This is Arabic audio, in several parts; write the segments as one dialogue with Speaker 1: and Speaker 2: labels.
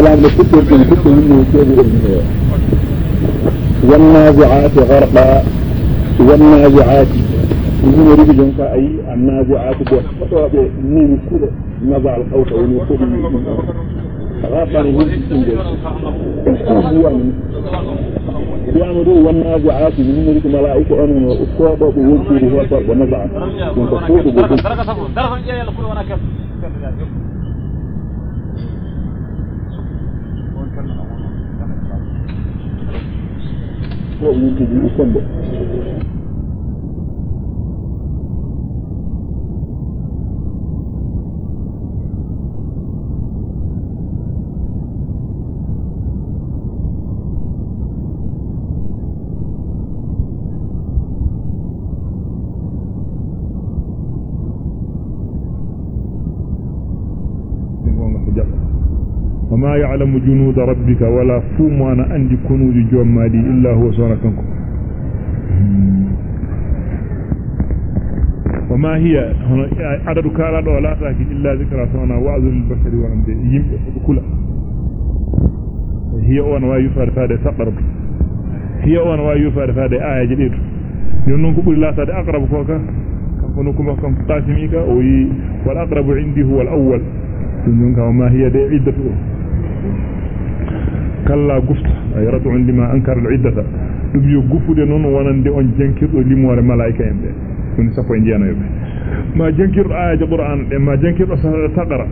Speaker 1: برضو إن لام لكتب من كتب منه كتب والنازعات غرقا والنازعات من يريد جنك أي النازعات بوحطة من كل نزع الخوف ونقول غرقا هم هو من يعملوا والنازعات من يريد ملائكة أن أصابوا بوجهه هو ونزع ونقول بوجهه ويمكن يكون
Speaker 2: وما يعلم جنود ربك ولا فوم أنا عندي كنوز جمالي إلا هو سونكنكم وما هي عدد كالا ولا تاكي إلا ذكرى سونا وعظ للبشر وعند يمكن كل هي أون ويفر فاد سقر هي أون ويفر فاد آية جديد. يونون كبر لا تاد أقرب فوكا كم كم قاسميك والأقرب عندي هو الأول. يونون وما هي دي عدته كلا غفت أي رد عندما أنكر العدة yo gufude wonande on limore malaika en e ma jankirɗo ayaji qur'ana ɗe ma jankirɗo taqara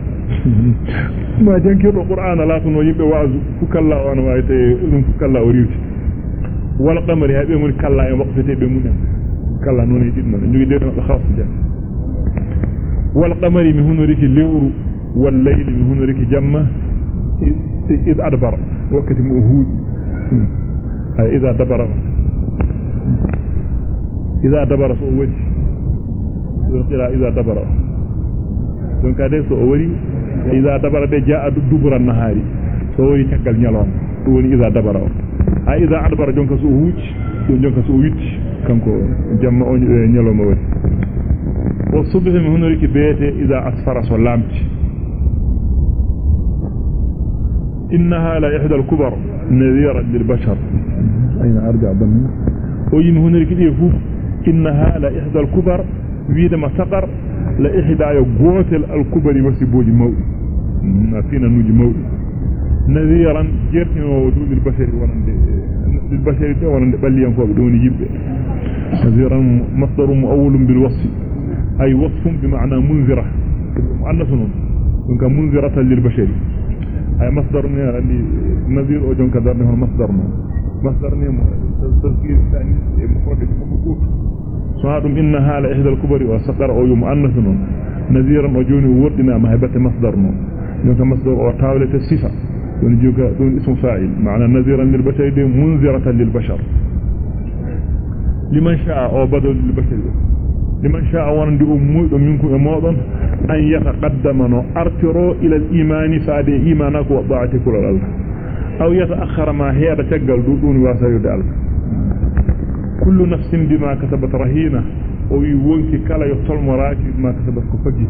Speaker 2: ma jankirɗo qur'ana laatono yimɓe waasu fu kalla o ana wawi tawi ɗum fu kalla o riwti wala qamari hay ɓe goni kalla en waqfeteɓe mumen kalla noon e ɗiɗi noon ɓe jogui ɗe ɗon ɓe hawsa jan wal qamari mi honoriki lewru wal layli mi honoriki jamma إذ أدبر وقت مؤهود إذا دبر إذا دبر سؤولي إذا دبر donc ade so o wari iza dabara de jaa dubura nahari so wari tagal nyalon so woni iza dabara ha iza adbara jonka so huuci do jonka so witti kanko jamma on nyaloma wari wa subhi mi honoriki beete iza asfara so lamti إنها لا إحدى الكبر. نذيرا للبشر. أين أرجع ضمن ويم هنا كده إنها لا إحدى الكبر. ويدا ما سقر لا إحدى يقوتل الكبر وسبوج موت ما فينا نوج موت نذيرا جرتنا ودون البشر ورند للبشر ورند بليان فوق دون يجيب نذيرا مصدر مؤول بالوصف. أي وصف بمعنى منذرة. مؤنث منذرة للبشر. أي مصدر اللي نذير أو جون كذا مصدر مصدرنا مصدرنا تذكير ثاني المفروض يكون موجود صار من هال احد الكبر وسطر أو مؤنث نذيرا أو جون وردنا ما هبت مصدرنا دونك مصدر أو طاوله الصفة. دون جوكا دون اسم فاعل. معنى نذيرا للبشر منذرة للبشر. لمن شاء أو بدل للبشر. لمن شاء ورند أمي منكم إمادا أن يتقدمنا أرتروا إلى الإيمان فعد إيمانك وضعت كل الألف أو يتأخر ما هي بتقل دون واسيد الألف كل نفس بما كتبت رهينة. ويوونك كلا يطلم راك بما كتبت كفجي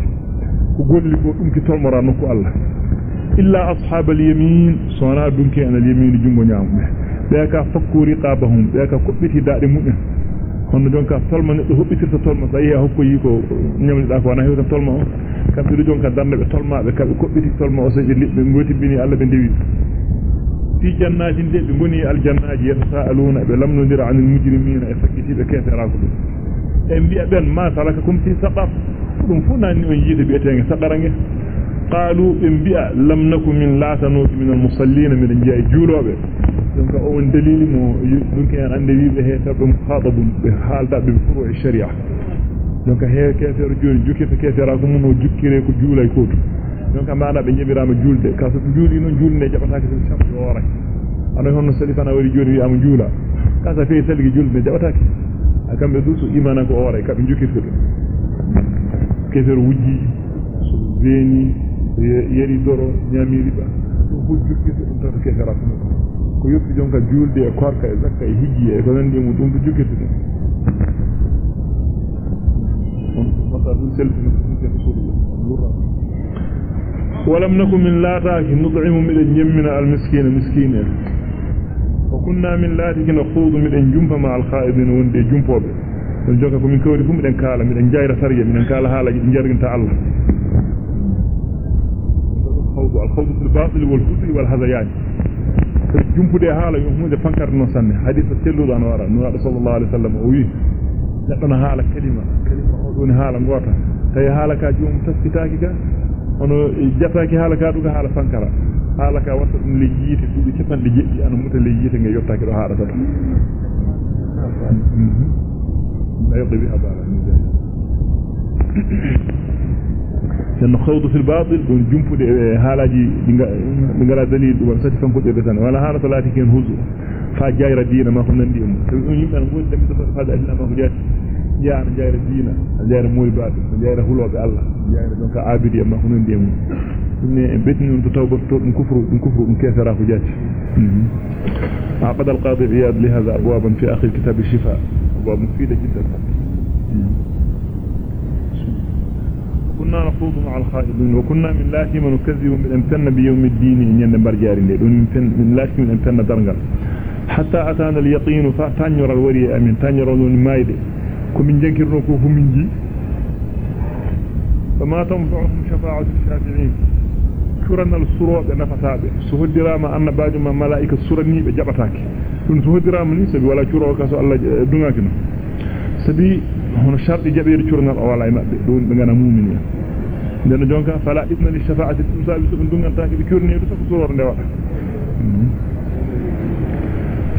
Speaker 2: وقول لك أمك طلم رانك الله. إلا أصحاب اليمين. صنع دونك أن اليمين جنب نعمه. بيكا فكوا رقابهم. بيكا كبتي دائمون hono jonka tolma neddo hobbitirta tolma sa yi hokko yi ko nyamlida ko na hewta tolma o kambe do jonka dande be tolmaabe kambe kobbiti tolma o seje libbe ngoti bini Allah be dewi fi jannatin de be boni al jannati yatasaaluna be lamnodira anil mujrimina e fakiti be kefera ko dum e bi'a ben ma salakakum fi saqar dum fu nani on yide bi'etenge saqarange qalu lam nakum min la tanuti min al musallin min jaay juulobe donc o won dalili mo dunki en ande wiibe he tabbe mukhadabun be halda be furu sharia donc he kefero joni jukkita kefera ko mun o jukkire ko juulay kotu donc maana be jebirama julde ka so juuli non julne jabata ko shamsu wora ana honno salifana wari joni wi am juula ka sa fe salgi julde jabata akambe dusu imana ko wora ka be jukkirta dum kefero wujji so veni yeri doro nyamiri ba fu jukki to tan ke gara ko ko yoppi jonga julde e korka e zakka e higi e ko nandi e mu dum jukki to on mata dum sel dum ko jukki to dum lura ولم نكن من لاتاك نطعم من الجمن المسكين مسكين وكنا من لاتاك نخوض من جنب مع الخائبين وند جنبوب نجوكا من كوري فم من كالا من جايرا سريا من كالا هالا جنجر انت الله الخوض الخوض في الباطل والفسي والهذيان. جنب دي حالة يومون دي فنكر نوساني حديث التلو دان وارا نوار صلى الله عليه وسلم. أوي. لقنا حالة كلمة. كلمة اوضوني حالة مواتا هي حالة كاجوم تسكتاكي ono jafa ki hala kadu ga hala fankara hala ka wato dum li yiti dum ci tan li yiti an muta li yiti nga yottaki do hala tata da yobbi sen khawdu fil batil don jumpude haalaji ngala dalil dum sati fanko de tan wala hala salati ken huzu fa jayra dina ma ko nandi mo to on yimbe ngol dem do fa da Allah ma ko jati jaar jayra dina jayra moy batil jayra hulobe Allah jayra donc abidi ma ko nandi mo dum ne betni to tawbat to dum kufru dum kufru dum kefera ko jati عقد القاضي عياد لهذا أبوابا في آخر كتاب الشفاء أبواب مفيدة جدا كنا نخوض مع الخائضين وكنا من لاتي من نكذب من أمتن بيوم الدين إن ين برجارين من لاتي من أمتن درنغا. حتى أتانا اليقين فتنير الوري أمين تنير الون مايد كمن جنكر نكوف من جي. فما تنفعهم شفاعة الشافعين. surana surobe nafatabe so hoddirama annabajo ma malaika surani be jabatake dum so hoddirama ni sabi wala curo hono sharti jabeede curngal o wala e mabbe don be ngana mu'mini den jonka fala ibna li shafa'ati dum sabi so dungantake be curneedo so suror nde wada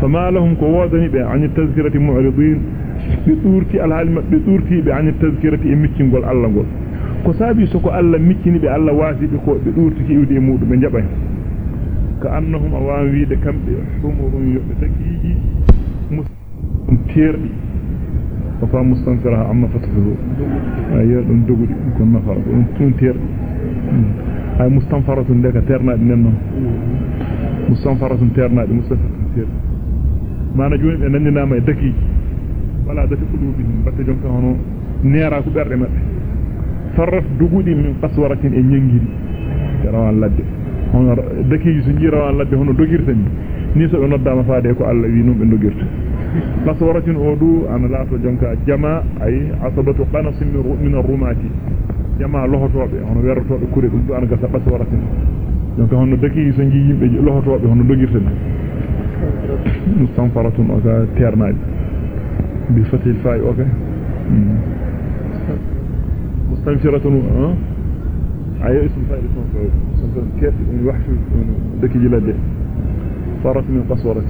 Speaker 2: فما لهم قوادني عن التذكرة معرضين بطورتي العلم بطورتي عن التذكرة امتين قول الله قول ko sabi so ko Allah miccini be Allah wasibe ko be durtiki iwde e mudum be jabay ka annahum awan wiide kambe humurun yobbe takiji mustum terdi ko fa mustanfira amma fatahu ayo dum dogudi ko nafara dum tun terdi ay mustanfaratun de ka terna nenno mustanfaratun terna de mustanfaratun terdi mana joni be nandinama e takiji wala dati qulubi batte jonka hono neera ko berde mabbe sarraf dugudi min qaswaratin e nyangiri rawan ladde hono dakiji so jirawan ladde hono an laato jonka jama ay asabatu qanas min ar-rumati jama lohotobe hono wertobe kure dum do an gasa qaswaratin donc hono dakiji so ji yimbe lohotobe hono dogirta ni mustanfaratun oga ternaadi bi fatil fa'i okay مستنفرة آه اي اسم فائدة مستنفرة كيف الوحش دكي جلد صارت من قصورة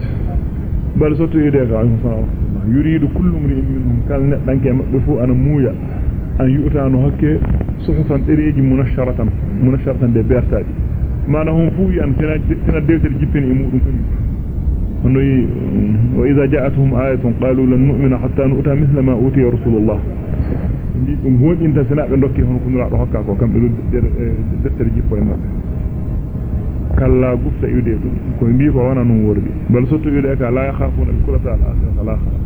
Speaker 2: بل صوت يديك عليه الصلاة يريد كل امرئ منهم كان دانك مدفو أنا مويا ان يؤتى انه هكي صحفا تريج منشرة منشرة دي بيرتادي mana fu yan tena tena dewtel jippini e mudum kanyum honoyi wa idha ja'atuhum ayatun qalu lan nu'mina hatta nu'ta mithla ma utiya rasulullah ndi dum wonɗinta sina ɓe dokki hono ko nuraɗo hokka ko kamɓe ɗo deftere jippo e maɓɓe kalla gufta iwde ɗum ko mbi ko wana non wordi bal sotto iwde ka la yakhafuna bi kulata al akhirah al akhirah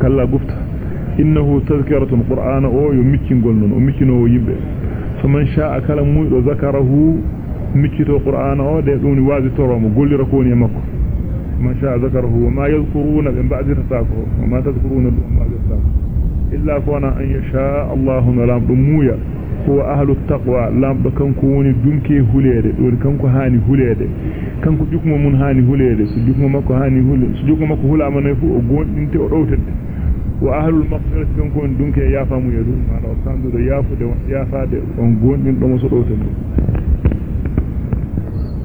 Speaker 2: kalla gufta innahu tadhkiratun qur'ana o yo miccingol non o miccinowo yimɓe faman sha'a kala muyɗo zakarahu miccito qur'ana o de ɗum ni waasi toromo gollira ko e makko man sha'a zakarahu ma yadhkuruna ɓe mba'dirata ko wa ma tadhkuruna ɗum mba'dirata ko illa kona an yasha Allahu na lamɗo huwa ahlu taqwa lamɗo kanko woni dunke hulede ɗo kanko hani hulede kanko jukmo mun hani hulede so jukmo makko hani hulede so jukmo makko hulama nay fu o ɗowtende wa ahlul maghfirati kanko woni dunke yafamu yedu mana o sandude yafude yafade on gondinɗomo so ɗowtende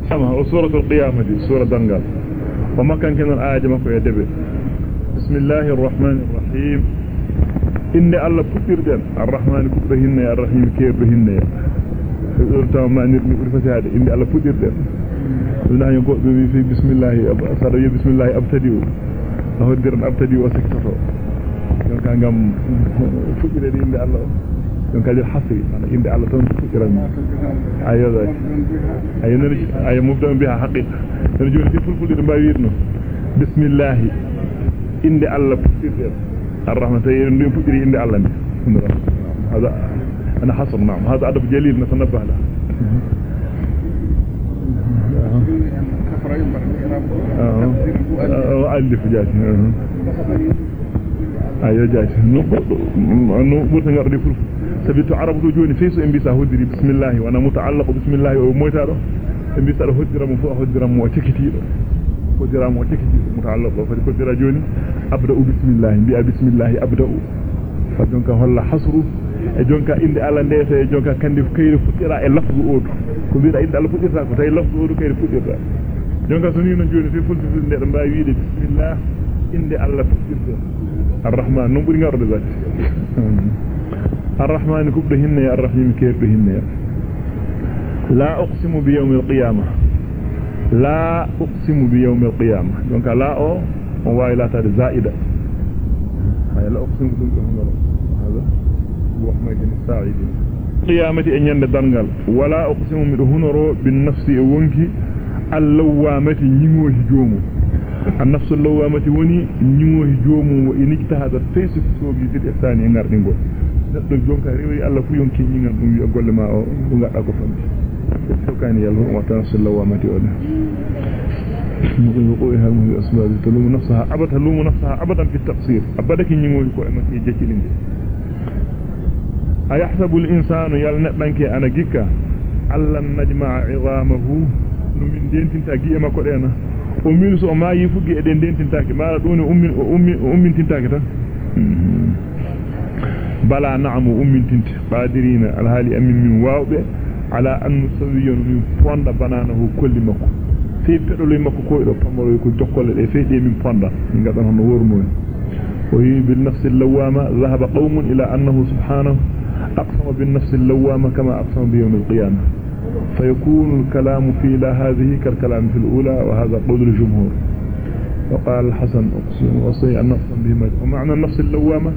Speaker 2: sama o suratul qiyamati sura dangal o makkankenon aaje makko e debe bismillahir rahmanir rahim inde Allah puɗɗirɗen arrahmani kuɓɗo hinne arrahim keerɗo hinne ɗo taw manir ni ɓuri fasade inde Allah puɗɗirɗen ɗum haño goɗɗo wi fi bismillahi saɗa wiya bismillahi abtadi o a hoddiran abtadi o siktoto donc ngam fuɗɗirede inde Allah o donc kadi hasri inde Allah tan fuɗɗiran ayo ayo nani ayo mubdam biha haqiqa nani joni fi fulfulde ɗo mbawi wiide no bismillahi inde Allah puɗɗirɗen الرحمة يندم فكري عند الله هذا أنا حصر نعم. هذا أدب جليل نتنبه له. ألف جاتي أيوة جاتي نقول تنقر فلف سبيت عرب دجوني فيسو إن بيسا هدري. بسم الله. وأنا متعلق بسم الله. وموتا إن بيسا هدري مفوع هدري موتكتي هدري موتكتي متعلق فدي جوني abda bismillah bi'a bismillah abda fa jonka holla hasru e jonka inde ala ndese e jonka kandi kayre fuddira e lafzu odu ko biira inde ala fuddirta ko tay lafzu odu kayre fuddirta jonka so ni non joni fi fulti fulde do mbawi wiide bismillah inde alla fuddirta arrahman non buri ngarde zati arrahman kubdo hinne arrahim keerdo hinne la uqsimu bi yawm alqiyamah لا أقسم بيوم القيامة دونك لا أو هو لا تاد زائدة هاي لا أقسم بيوم القيامة هذا هو حمايد الساعد قيامة أن يند دنغل ولا أقسم من بالنفس أونك اللوامة نمو هجوم النفس اللوامة وني نمو هجوم وإنك تهذا فيس فتوب يجد إحساني نار دنغل دونك ريوي الله فيونك نمو يقول ما أقول لك أقول لك kani yalho wa tansallahu o وقوعها من الأسباب تلوم نفسها أبدا تلوم نفسها أبدا في التقصير. أبدا كي يمو يكو أما في جيكي أيحسب الإنسان يلنبنك أنا جيكا. ألا نجمع عظامه. من دين تنتاكي أما كورينا أمين سو ما يفوكي أدين دين تنتاكي ما دون أمين أمين أمين تنتاكي تا. بلا نعم أمين تنت قادرين. الهالي أمين من على أن نسوي من فوند بنانه كل مكو. في بيرلو مكو كو دو بامرو كو جوكول دي من فاندا من غدان هو ورموي وهي بالنفس اللوامة. ذهب قوم إلى أنه سبحانه أقسم بالنفس اللوامة كما أقسم بيوم القيامة. فيكون الكلام في لا هذه كالكلام في الأولى وهذا قدر الجمهور. وقال الحسن أقسم وصي أن أقسم بهما. ومعنى النفس اللوامة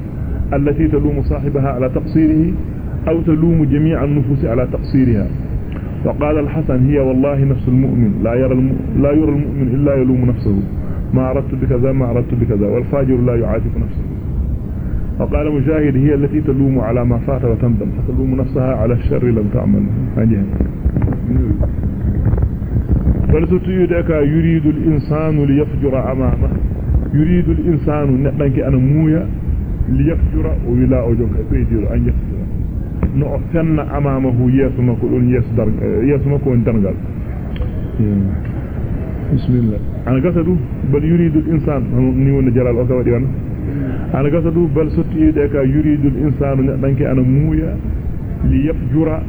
Speaker 2: التي تلوم صاحبها على تقصيره أو تلوم جميع النفوس على تقصيرها. وقال الحسن هي والله نفس المؤمن لا يرى. لا يرى المؤمن إلا يلوم نفسه. ما أردت بكذا ما أردت بكذا. والفاجر لا يعاتب نفسه. وقال مجاهد هي التي تلوم على ما فات وتندم. فتلوم نفسها على الشر لم تعمل. هذه. فلستيدك يريد الإنسان ليفجر أمامه. يريد الإنسان نحنك أنا مويا ليفجر ولا أجوك أن يفجر. No fenna amamahu yeso makko don yeso dar yeso makko on dargal bismillah ana gasadu bal yuridu al-insan ni wona jalal o ka wadi wan ana gasadu bal sotti de ka yuridu al-insanu danke ana muuya li yafjura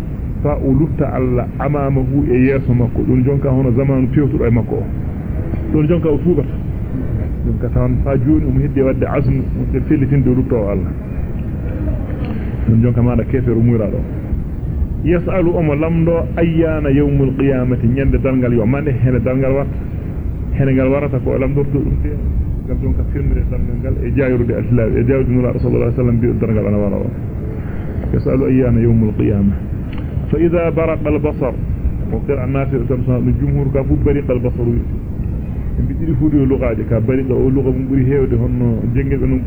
Speaker 2: fa ulutta alla amamahu e yeso makko don jonka hono zamanu pewtudo e makko don jonka o tubata don ka tan fa joni um hedde wadde azmu de fellitinde lutto Allah dum jonka maada keferu muyra do يسأل أم لمدو أيان يوم القيامة ñande dalgal yo mande hene dalgal warta hene gal warata ko lamdorto dum te gam don ka firnde dalgal gal e jayrude al-islam e jawdi nura rasulullah sallallahu alaihi wasallam bi dalgal ana wala يسأل أيان يوم القيامة فإذا برق البصر وقال الناس تمسا الجمهور كفو برق البصر bidiri fuudi luqaaje ka bariqa o luqa mum buri heewde honno jengel non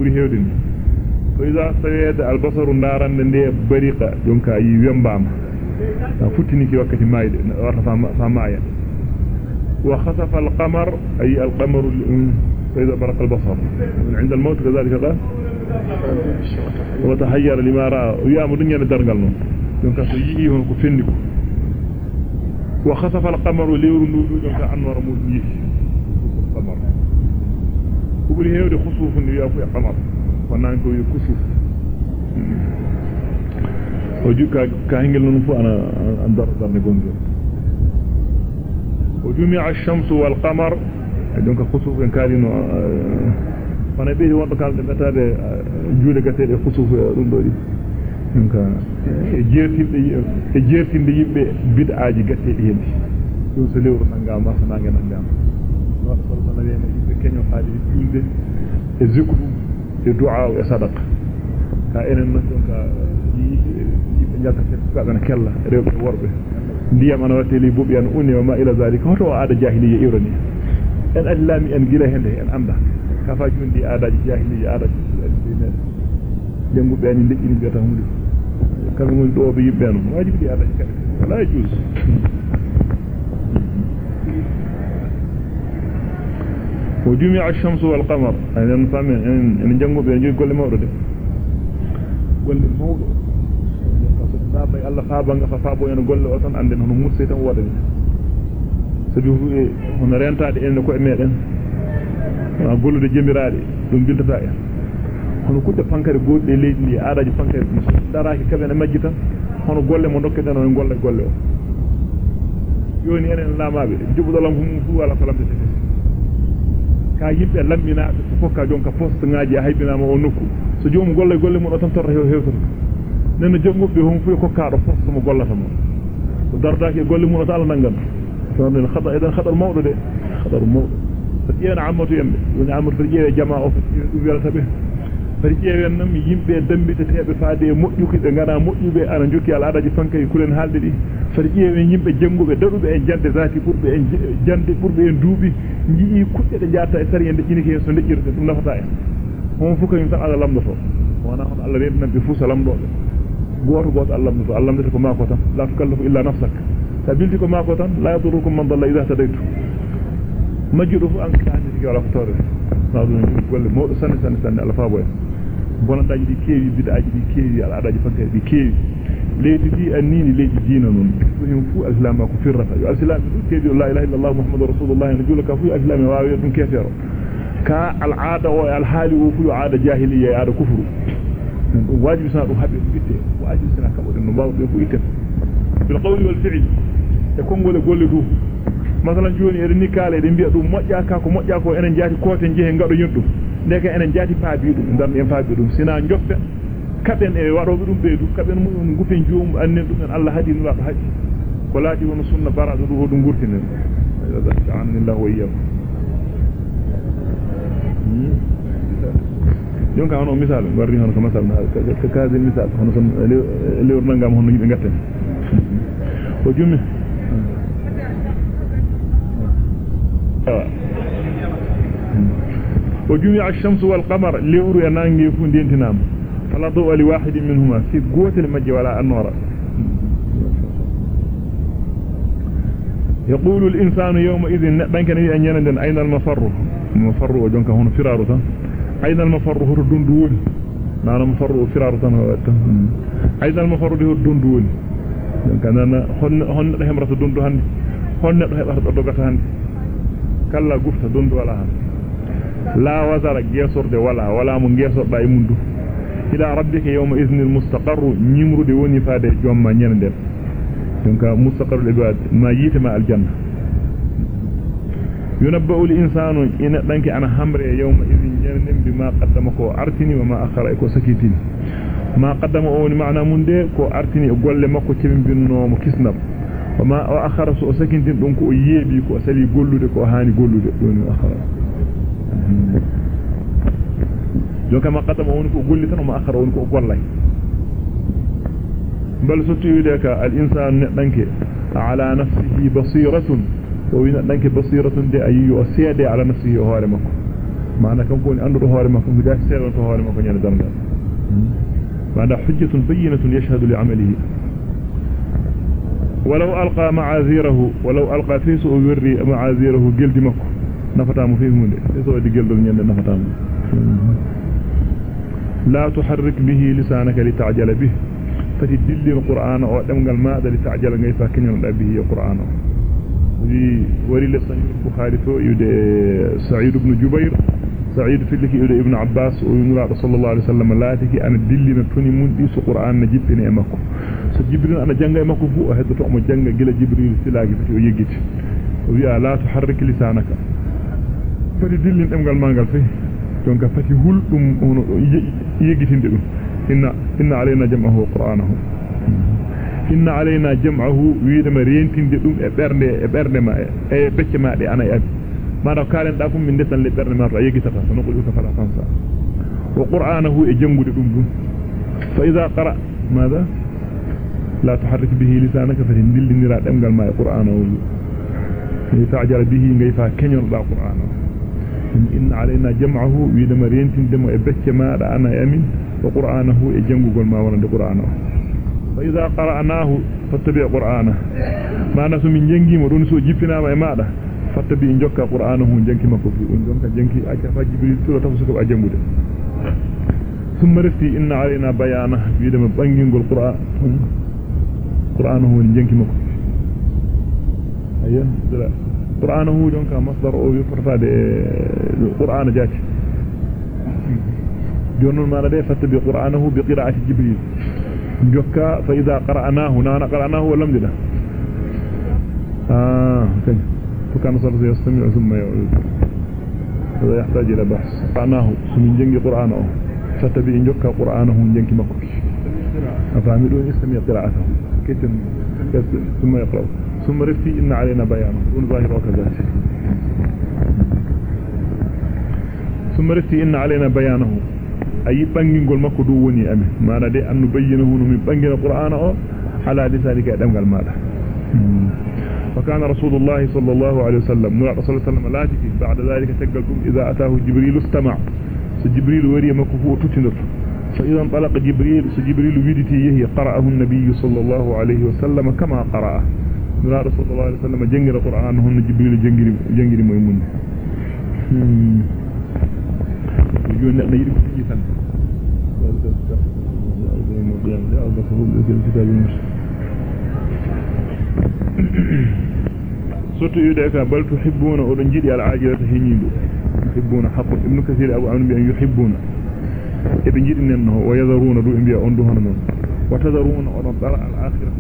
Speaker 2: فإذا سيد البصر النار من دي بريقة يمكا ينبام فتني في وقت ما سامايا. وخسف القمر أي القمر فإذا برق البصر. من عند الموت كذلك قال. وتحير لما رأى. ويا مدنيا ندرقلنا يمكا سيئيه ونكفنك وخسف القمر ليور النور يمكا أنور موت القمر وبالهيور خصوف يا القمر وبري هيودي خسوف يا في القمر ونان كو يكسوف وجوكا كاهنجل نفو أنا اندر دار نغونجو وجمع الشمس والقمر دونك خسوف ان كالينو wana be wonto kalde metade juule gatede khusuf dum do di donc e jertinde e jertinde yimbe bid'aaji gatede hen dum so lewru nangama nange nangama sallallahu alaihi wasallam yimbe kenyo faadi julde e zikru e e wajibi di aadaji kala wala juz وجمع الشمس والقمر. هذا نفهم ان نجمو بين جوج كل مورد كل مورد فصاب الله فاب ان فصاب ان غول اوتن اندن هو موسيتم ودا سبيو هنا رنتا دي ان كو ميدن ما غول دي جيميرادي دون بيلتا يا هو كوتا فانكار غول دي لي دي اداجي فانكار داراكي كابينا ماجيتا هو ka yimbe laminaabe ko fokka jonka poste ngaaji haybinaama o nokku so joomu golle golle mun o tan torra hew hewtoto nena joggobe hon fu ko kaado poste mo gollata mo ko dardaake golle mun o ta Allah nangan to non khata idan khatar mawdo de khatar mawdo fatiyan amatu yambe woni amatu farjeewe jamaa o dum welata be farjeewe nam yimbe dambite tebe faade moƴƴuki be ngana moƴƴube ana jokki al adaji fankay kulen halde di farjeewe yimbe jangube dadube e jande zati burbe en jande burbe en duubi njii kudde de jaata e sari en de cinike so dejjirde dum nafata en hon fu kanyum tan Allah lamdo to wana on Allah reedu nambe fu salamdobe goto goto Allah lamdo to Allah lamdo ko mako tan la tukallafu illa nafsak tabilti ko mako tan la yadurukum man dalla idha tadaytu majjudo fu an kaani ci wala ko tore sawdu golle mawdo sanne sanne sanne Allah faabo en bonandaaji di keewi bidaaji di keewi al adaji fankere di keewi leydi di annini leydi diina non hum fu islam ko firrata yo islam keewi la ilaha illallah muhammadur rasulullah ne julaka fu islam waawi dum kefero ka al aada o al hali o fu aada jahiliya aada kufru dum wajibi sa dum habbe bitte wajibi sana kabo dum bawo be fu itte bil qawli wal fi'l e kongole golle du masalan joni eden nikale de biya dum mojja ka ko mojja ko enen jaati kote jehe ngado yundum ndeke enen jaati paabi dum ndam en paabi dum sina joffe kaben e warobe dum beedu kaben mum ngufen joom annen dum en Allah hadi wado haji ko laati wono sunna barado du hodum gurtinen ta'anillahu wa iyyakum jonka hono misal warri hono ko masal ka kaazin misal hono son lewr nangam hono yimbe ngatten o jummi وجمع الشمس والقمر لورو ينانغي فو دينتنام فلا ضوء لواحد منهما. في قوة المجي ولا النور. يقول الإنسان يومئذ بانك نبي أن يندن أين المفر؟ المفر وجنك هنا فرارة أين المفر؟ هو الدندون نعم المفر فرارة هو أين المفر؟ هو الدندون كان أنا هن هن رحم رسول دندون هن رحم رسول دندون kala gufta dondu wala han la wazara gesorde wala wala mo gesorda e mundu ila rabbika yawma iznil mustaqarr nyimrude woni faade jomma nyenden donc mustaqarrul ibad ma yitama aljanna yunabbu al insanu ina danki ana hamre yawma idhin nyenden bima qaddama ko artini wa ma akhara ko sakitini ma qaddama o woni maana mun de ko artini golle makko cemimbinno mo kisnam wama o akhara so sakintin dum ko o yeebi ko sali gollude ko haani gollude doni akhara jonka ma qaddama woni ko golli tan ma akhara woni ko gollay bal so tuwide ka al insan nedanke ala nafsihi basiratun o wi nedanke basiratun de o seede ala nafsihi hoore makko maana kanko woni andudo hoore makko mi gaati seedon to hoore makko nyande dargal maana hujjatun bayyinatun yashhadu li amalihi ولو ألقى معاذيره ولو ألقى في سوء وري معاذيره جلد مكو نفتام فيه من سوء دي جلد من نفتام. لا تحرك به لسانك لتعجل به. فتدل القرآن أو دمغل ما لتعجل غيفا كنين به القرآن. وري لسان البخاري تو يدي سعيد بن جبير. سعيد في لك يدي ابن عباس. وينرى صلى الله عليه وسلم لا تكي أنا دلنا توني من دي سو قرآن نجبني أمكو so jibril ana janga makko fu o heddoto mo janga gila jibril silaagi fati o yegiti o wi'a la fati dillin demgal mangal fe donc fati huldum ono yegitinde dum inna inna alayna jam'ahu qur'anahu inna alayna jam'ahu wiidama rentinde dum e bernde e bernde ma e becce ma de ana e abi mara kalen da fu min desan le bernde ma to yegitata no ko duka fala fansa wa qur'anahu e jangude dum dum fa idha qara ماذا لا تحرك به لسانك فتندل نرا دمغال ما القران لتعجل به غيفا كنيون با قران ان علينا جمعه ويدما رينتين دم ابك ما أنا يمين وقرآنه اجنغول ما ورند قرآنه. فإذا قرأناه فاتبع قرآنه. ما نسو من so jippinama e maada fattabi jokka qur'anahu janki makko fi on jonka janki ajafa jibril turo tafu ko ajangude ثم رفتي إن علينا بيانه. بيدم بانجين القرآن قرآنه جنك مكو أيه قرآنه جنك مصدر أو يفرطاد القرآن جاك. جنون ما لديه فتبي قرآنه بقراءة جبريل. جكا فإذا قرأناه نانا قرأناه ولم جده آه كي فكان الله يستمع ثم يعود. هذا يحتاج إلى بحث. قرأناه سمين جنك قرآنه. فتبي جكا قرآنه جنك مكو أفهمي دون يستمع قراءته. كتم ثم يقرأ ثم رفتي إن علينا بيانه. دون ظاهر وكذلك. ثم رفتي إن علينا بيانه. أي بانجنغول مكو دووني أمي. ما ندي أن نبينه من بانجن القرآن على لسانك قال ماذا. وكان رسول الله صلى الله عليه وسلم نرى صلى الله عليه وسلم بعد ذلك تقلكم إذا أتاه جبريل استمع. سجبريل وري مكفو تتنر فإذا انطلق جبريل سجبريل ويدتي يهي قرأه النبي صلى الله عليه وسلم كما قرأه. نرى رسول الله عليه وسلم جنجر القرآن هن جبريل جنجر جنجر ميمون ka bal tuhibbuna odon jidi al ajilata hinindo yuhibbuna haqqu ibn kathir abu amr bi an yuhibbuna e be jidi nen no wayadharuna du biya on du hono non وتذرون أن الدار الآخرة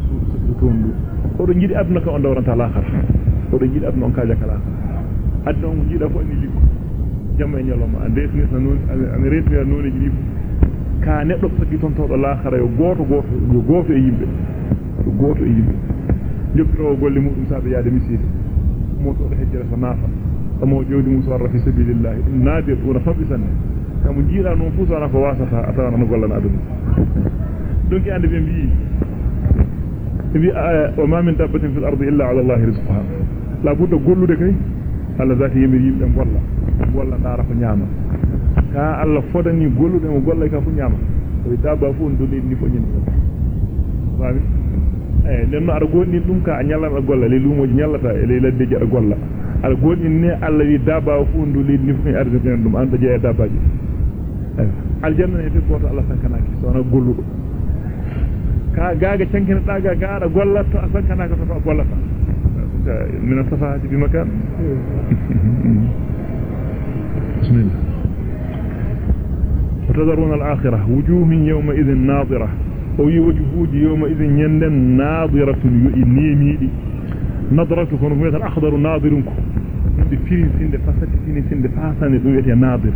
Speaker 2: تكون أو نجد أبنك أن دورة الآخرة أو نجد أبنك أن كاجك الآخرة أدنى أن نجد أفؤني لك جمع إن يلوم أن ريت من النون جريف كان يطلب سكيتون طول الآخرة يغوط غوط يغوط يجيب يغوط يجيب يقرأ وقول لموت مساعد يا دميسير موت الحجر فنافا أما وجود مصور في سبيل الله نادر ونفبسا كم نجد أن نفوس على فواسطة أتوانا نقول wa ma min dabbatin fil ardi illa ala allah rizquha la budda gollude kay alla zati yimbe yimbe golla golla dara ko nyaama ka alla fodani gollude mo golla ka fu nyaama ko dabba fu ndoli ni fo nyen fami eh nenno ar gonni dum ka nyalla ar golla le lumoji nyallata e le ladde ar golla ar gonni ne alla wi daba fu ndu le ni fu arde ben dum anda jeya dabaji aljanna e goto alla sankanaki sona golludo ka gaga cankina daga gaada gollata sankanaka to gollata من الصفحة بمكان بسم الله وتذرون الآخرة وجوه يومئذ ناظرة o yi wajhuji yawma idhin yanden nadiratun yu'nimidi nadratu kono wi'ata al-akhdar nadirun ko di firi sinde fasati fini sinde fasane dum wi'ata nadir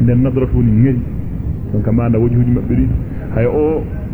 Speaker 2: den nadratu ni ngari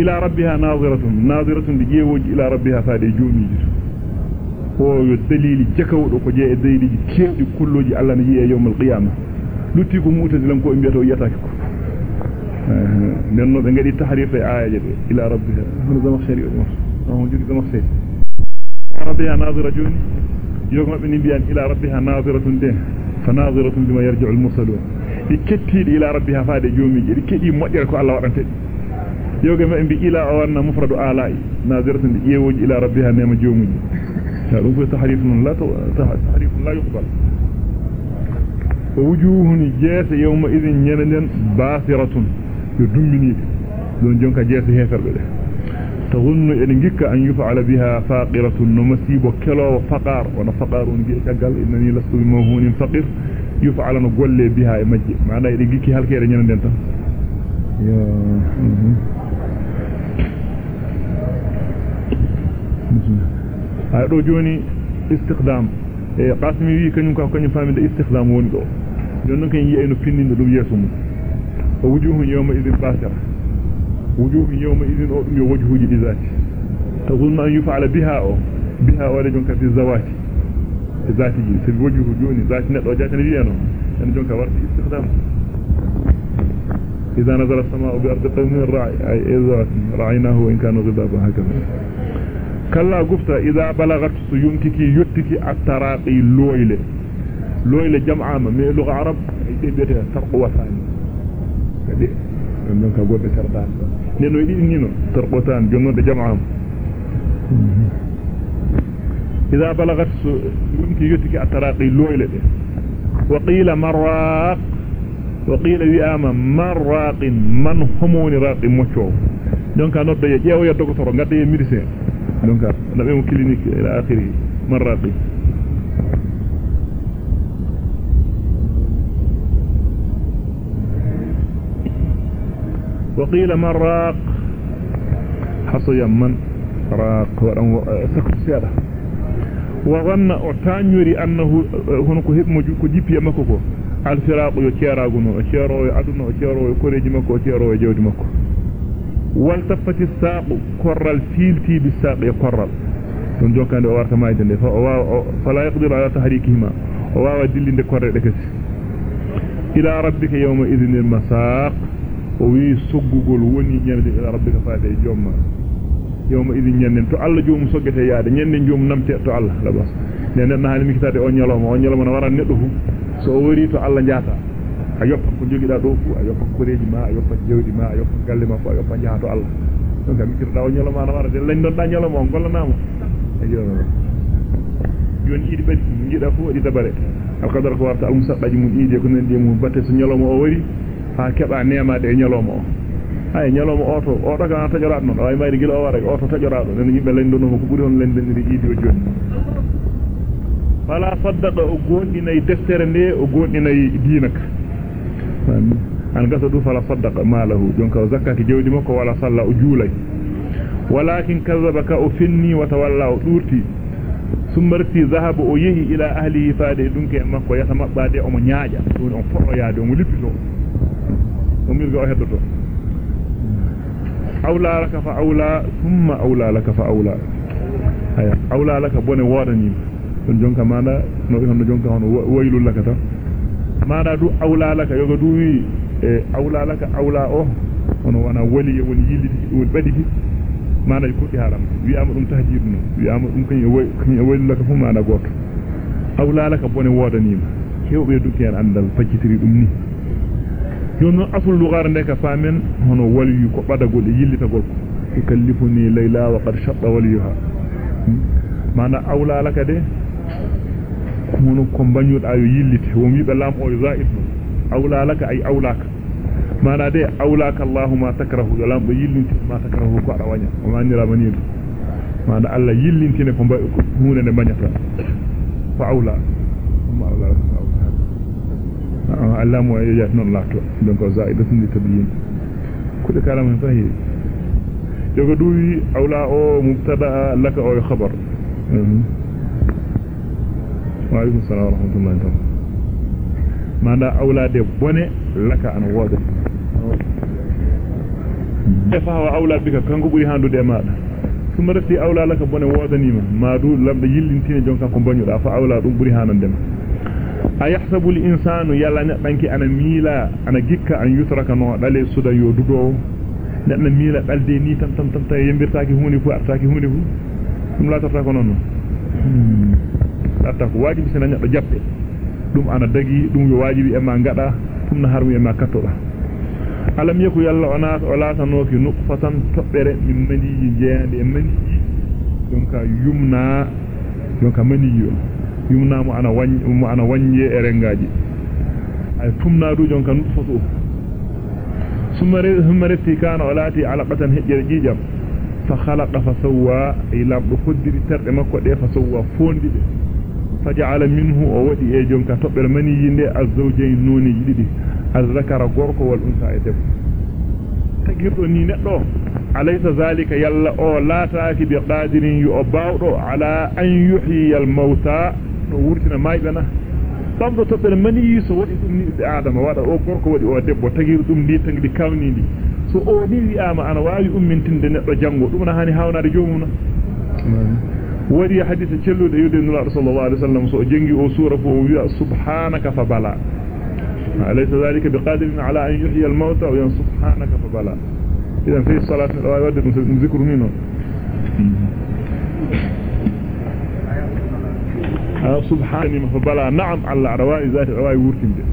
Speaker 2: إلى ربها ناظرة ناظرة لجيوج إلى ربها فادي جومي هو الدليل جكو لقجاء الدليل كيف كل جي الله نجي يوم القيامة لتيكم موتز لنكو إمبيتو يتاككم e jogi zama khari rabbiha naziratun yogo mabbe ni biyan ila rabbiha naziratun de fa naziratun bima yarji'u al-mursalun di kettidi ila rabbiha faade joomiji di kedi modere ko Allah wadante yoga ma bi ila awanna mufradu alai naziratun di yewoji ila rabbiha nema joomuji ta dum ko tahrif non la tahrif la yuqbal wa wujuhun jasa yawma idhin yananden basiratun yo dumminide don jonka jasa heferbe de tazunnu en gikka an yuf'ala biha faqiratun no masibo kelo faqar wana faqarun bi tagal innani lastu mawhunin faqir yuf'ala no golle biha e majje maana e gikki halkere yananden tan ya ay do joni istiqdam e qasmi wi kanyum ka kanyum faminde istiqdam woni do non kan yi ayno pinninde dum yeso mum وجوه يومئذ باسرة وجوه يومئذ أؤمي وجهه جذات تظن أن يفعل بها أو بها ولجنك في الزوات ذات جنس الوجه جون ذات نت وجات نبيانه أن جنك ورد استخدام. إذا نزل السماء بأرض قوم الرعي إذا رعيناه وإن كان غضابا هكذا. كلا قفت إذا بلغت سيونكك يتك التراقي لويلة لويلة جمعة من لغة عرب يتبعها ترقوة ثانية يدي بيتها ترقوة ثاني كده عندك قوة تردان نينو يدي نينو ترقوة ثاني جنون جمع عام إذا بلغت سيمتك يتك التراقي لويلة وقيل مراق وقيل وياما من راق من همون راق مچو donc noddo ye jeewo ya docteur gadde ye médecin donc nabe mo clinique ila akhiri man وقيل من؟ راق. حصيا من راق سكت سيادة. وظن أعتانيري أنه هناك هدم كجيبي مكوكو الفراق يكيراغو نو كيرو ادونو كيرو كوريجي مكو كيرو جودي مكو. والتفت الساق كرل فيلتي بالساق يكرل don jokande o warta mayde de fala yaqdiru ala tahrikihima o wawa dillinde korre de kasi ila rabbika yawma masaq o wi soggugol woni nyande ila rabbika faade jomma yawma idhin nyanden to alla joomu soggete yaade nyanden joomu namte to alla labas nenen haali mikitade o nyaloma o nyaloma na waran neddo fu so o wari to Allah jaata a yoppa ko jogida do fu a yoppa koreji ma a yoppa jewdi ma a yoppa galle ma fu a yoppa jaato Allah donc mi kirda o nyaloma na warade lañ don da nyaloma on gollanama ayo joni idi badi ngida fu wadi dabare alqadar ko warta almusabbaji mun ide ko nande mun batte so nyaloma o wari ha keba neemade e nyaloma o ay nyaloma o to o daga tajorado non way mayri gila o wara o to tajorado nen yimbe don ko buri on lañ den idi o joni fala saddaqa o gondinay deftere nde o gondinay diinaka an gasa du fala saddaqa malahu jonka o zakati jewdi makko wala salla o juulay walakin kazzaba ka o finni wa tawalla o durti summarti zahabu o yehi ila ahlihi faade dunke makko yata mabbade o mo nyaaja don on foddo yaade o mo lippito laka bone wodani don jonka manda no hono jonka hono waylul laka ta manda du awla laka yoga du wi e awla laka awla o hono wana wali woni yilli woni badiki manda ko di haram wi am dum tahjir no wi am dum kany way kany waylul laka fu manda goto awla laka bone wodani hewbe du ken andal faccitiri dum ni jonno asul lugar ndeka famen hono wali ko badagol e yillitagol ko يكلفني ليلى وقد شط وليها معنى أولى لك ده hono ko bañuda yo yillite won wiibe lam o zaid awla laka ay awlaka mana de awlaka allahumma takrahu lam do yillinti ma takrahu ko ada wanya o manira manido mana allah yillintine ko hunde ne bañata fa awla amma awla allah mo yajat non lato donc zaidatun li tabyin kullu kalam fahi yogo duwi awla o mubtada laka o khabar وعليكم السلام ورحمة الله وبركاته. ما دا أولاد بني لك أنا واضح فهو أولى بك؟ كان قبري هاندو دي ماذا ثم رفتي أولى لك بني واضنيما ما. دو لم يلنتين جونكا كم بنيو دا فأولى دو قبري هاندو دي أيحسب الإنسان يلا نبنك أنا ميلا أنا جيكا أن يترك نوع دالي سودا يودو نحن ميلا قلدي ني تم تم تم تم يمبرتاكي هوني فو أرتاكي هوني فو ثم لا نونو atta ko wajibi sina neddo jappe dum ana dagi dum yo wajibi e ma ngada dum na harmi e ma kattoda alam yaku yalla ona wala tanoki nuqfatan tobbere min maniji jeende e maniji donc yumna donc maniji yumna mo ana wany mo ana wanye e rengaji ay tumna du donc nutfatu sumare sumare kana walati alaqatan hejjere jijam fa khalaqa fa sawwa ila do koddiri terde makko de fa sawwa fondide فجعل منه وودي اي جونكا توبر مني يندي الزوجين نوني جديدي الذكر غوركو والانثى ايتب تغيرتو ني ندو أليس ذلك يلا أو لا تاكي بقادر يؤباودو على ان يحيي الموتى ورتنا مايبنا tamdo tobbel mani so wadi dum ni be adama wada o gorko wadi o debbo tagir dum ndi tangdi kawni ndi. So o ni wi'ama ana wawi ummintinde neddo jango dum na hani hawnade jomum وري حديث تشلو ده يدين الله صلى الله عليه وسلم سو جنجي أو سوره فو سبحانك فبلا أليس ذلك بقادر على أن يحيي الموتى وين سبحانك فبلا إذا في الصلاة الرواية ذكر منه سبحانه فبلا نعم على رواية ذات رواية وركن ده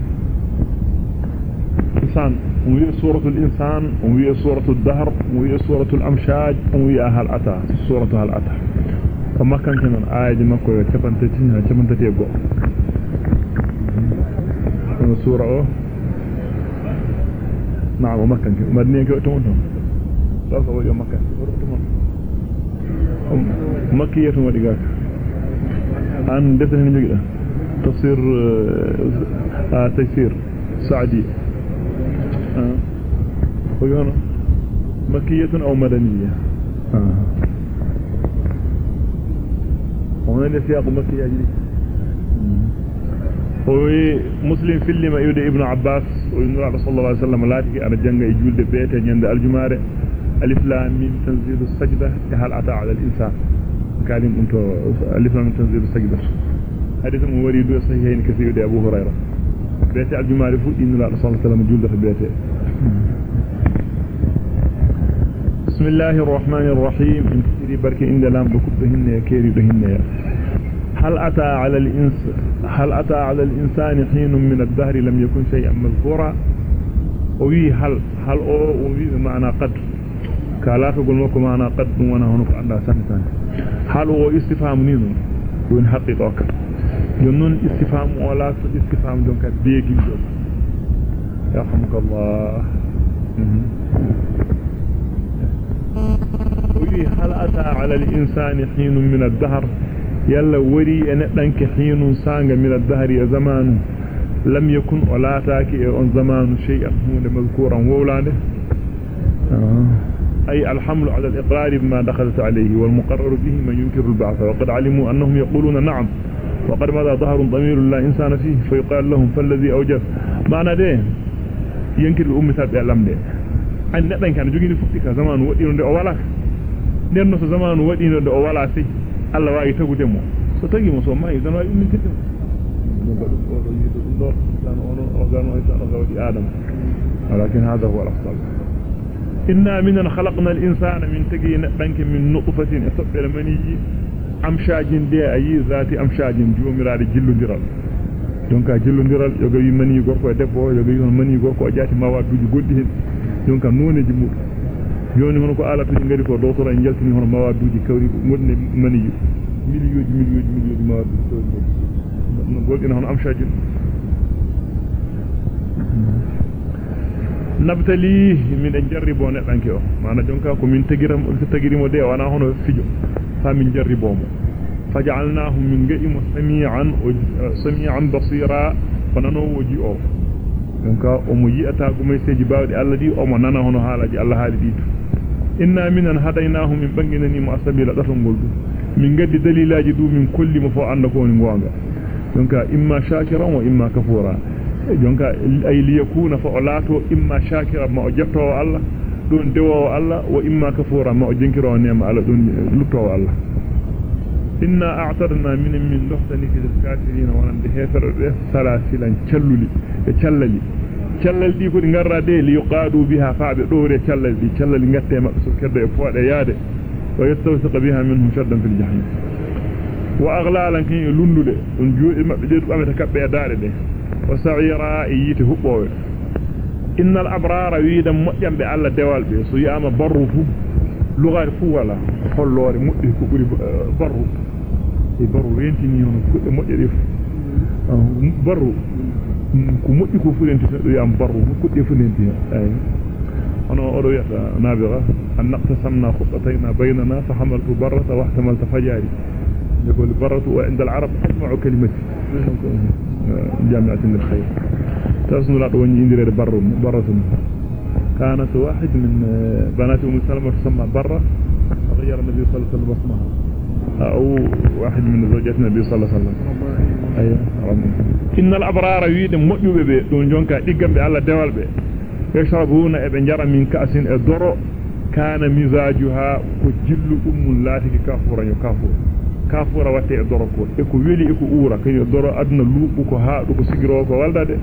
Speaker 2: إنسان وهي سورة الإنسان وهي سورة الدهر وهي سورة الأمشاج وهي هل أتى سورة هل أتى. kuma kan kanan ayaji makko yo capantati ha capantati e go on sura o na'am makkan ke madni ke to ton da gak an defal ni jogi tafsir تيسير سعدي. ويونا مكية أو مدنية. آه. ومن سياق مكي أجري وي مسلم في اللي ما يود ابن عباس وينور على صلى الله عليه وسلم لا تكي أنا جنگ يجول بيت يند الجمارة. ألف لام من تنزيل السجدة هل أتى على من تنزيل صحيحين كثير أبو هريرة. بيت الجمارة فوق إن الله صلى الله عليه وسلم جول في بيته. بسم الله الرحمن الرحيم. إن كثير بركة إن لام بكبهن كيري بهن هل أتى على الإنس هل أتى على الإنسان حين من الدهر لم يكن شيئا مذكورا؟ وي هل هل أو وي معنى قد. كلا تقول لكم معنى قد وانا هناك عندها سنة هل هو استفهام نينو؟ دون حقيقة. ينون استفهام ولا استفهام دون كديجي يرحمك الله. وي هل أتى على الإنسان حين من الدهر؟ يلا وري أن دنك حين سانغ من الدهر يا زمان. لم يكن ولا تاكي أن زمان شيئا. هو مذكورا وولاده. آه. أي الحمل على الإقرار بما دخلت عليه والمقرر به من ينكر البعث وقد علموا أنهم يقولون نعم وقد ماذا ظهر ضمير لا إنسان فيه فيقال لهم فالذي أوجب معنى ده ينكر الأم تابع لم ده o wala den no so zamanu wadino de o wala sai Allah wayi tagude mo so tagi mo so mai dan wayi min tidim ولكن هذا هو الأفضل إنا من خلقنا الإنسان من تجي نبنك من نطفة أصبر مني أمشاج دي أي ذات أمشاج ديرال donc jillu ndiral yoga wi mani gorko e debbo yoga wi mani gorko o jaati ma waduji goddi hen donc noneji mudum joni hono ko alata ni ngari ko dotoro en jaltini hono mawaduji kawri gonde maniyu miliyooji miliyooji miliyooji mawaduji kawri no golɗina hono amshaji nabtali min en jarribo neɗɗanke o mana jonka ko min tagiram tagirimo de wana hono fijo fa min jarribomo faj'alnahu min ga'imo sami'an sami'an basira fanano woji o jonka o mo yi'ata gumay seji bawdi Allah di o mo nana hono haalaji Allah haali di inna minan hadaynahu min banginani mo asabila datol gol du min gaddi dalilaji du min kolli mo fo anda ko ni gonga jonka imma shakiran wa imma kafura jonka ay liyakuna fa olato imma shakiran ma o jettowo Allah don dewowo Allah wa imma kafura ma jinkiro nema Allah don luttowo Allah inna a'tadna min min dohtani fil kafirin wa hefere be salasilan calluli e callali callal di ko di garra de li yuqadu biha fa'be dore callal di callali ngatte mabbe so kedde e foode yaade wa yastawsiq biha minhum shaddan fil jahim wa aghlalan kin lundude on joodi mabbe de bamata kabbe e daare de wa sa'ira yiti hubbowe innal abrara wiidam mojjambe alla dewal be so yama barru fu lugaari fu wala hollore muddi ko buri barru e barru rentini hono kudde mojjede fu barru ko muddi ko fulenti do yam barru kudde fulenti ay ono odo yata nabira an naqtasamna khutatayn baynana fa hamaltu barrata wa يقول برة وعند العرب أجمع كلمتي جامعة للخير لا توني إندري بر برة كانت واحد من بنات أم سلمة تسمى برة. غير النبي صلى الله عليه وسلم أو واحد من زوجات النبي صلى الله عليه وسلم. أيوة إن الأبرار يد مؤيوب بي دون جونكا ديغام بي الله دوال بي يشربون ابن جرى من كأس الدرو. كان مزاجها كجل أم لاتك كافورا يكافور. Kafura watte e doro ko e ko weli e ko uura kañu doro aduna luubu ko haadu ko sigiro ko waldade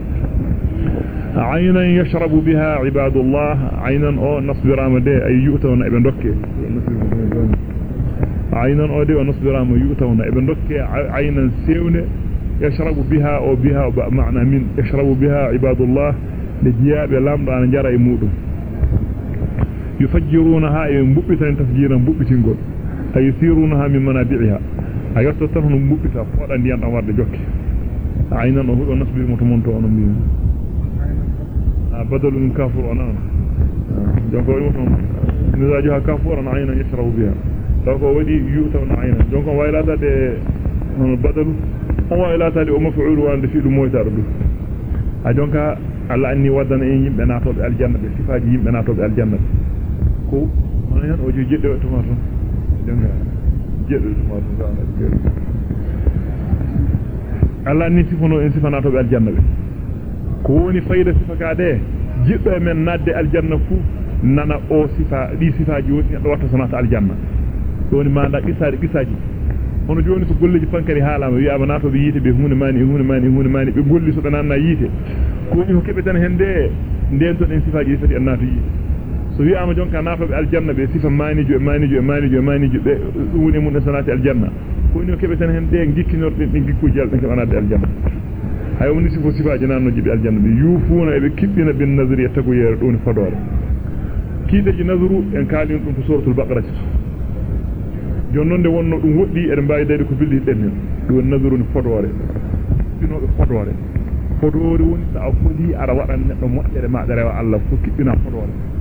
Speaker 2: aynan yashrabu biha ibadullah aynan o nasbirama de ay yu'tawna ibe dokke aynan o de o nasbirama yu'tawna ibe dokke aynan sewne yashrabu biha o biha ma'na min yashrabu biha ibadullah de jiyabe lamdo ana jara e mudum yufajjirunaha e mbubbitan tafjiran hudo nasbi mo to monto on mi a badalu min kafur onan jonko o ton mizaaju ha kafur an aynan yashrabu biha taw ko wadi yutawna aynan jonko waylata de on badalu on waylata de o maf'ul wa ande fi dum moyta do a jonka alla anni wadana en yimbe natobe aljanna be sifaaji yimbe natobe aljanna ko on hen o jo jedde to ma ton jonka jeddo ma dum Allah ni sifono en sifana to be aljanna be ko woni fayda sifaka de jiddo men nadde aljanna fu nana o sifa di sifaji woni do watta sanata aljanna woni manda qisaaji qisaaji hono joni so golleji pankari haalama wi aba nato be yite be hunde mani hunde mani hunde mani be golli so be nanna yite ko ni ko kebe tan hende den to den sifaji fati annato yite so wi'ama jonka naatobe aljanna be sifa manijo e manijo e manijo e manijo be woni mun sanati aljanna ko ni kebe tan hen de gikkinorde be gikkuji albe ke wanade aljanna hay woni sifo sifaji nanno jibe aljanna be yufuna e be kibbina bin nazri tagu yere don fadore kideji nazru en kalin dum ko suratul baqara jonnonde wonno dum woddi e mbawi dede ko billi den do nazru ni fodore bino be fodore fodore woni sa fodi ara wadan neddo moddere ma rewa Allah fu kibbina fodore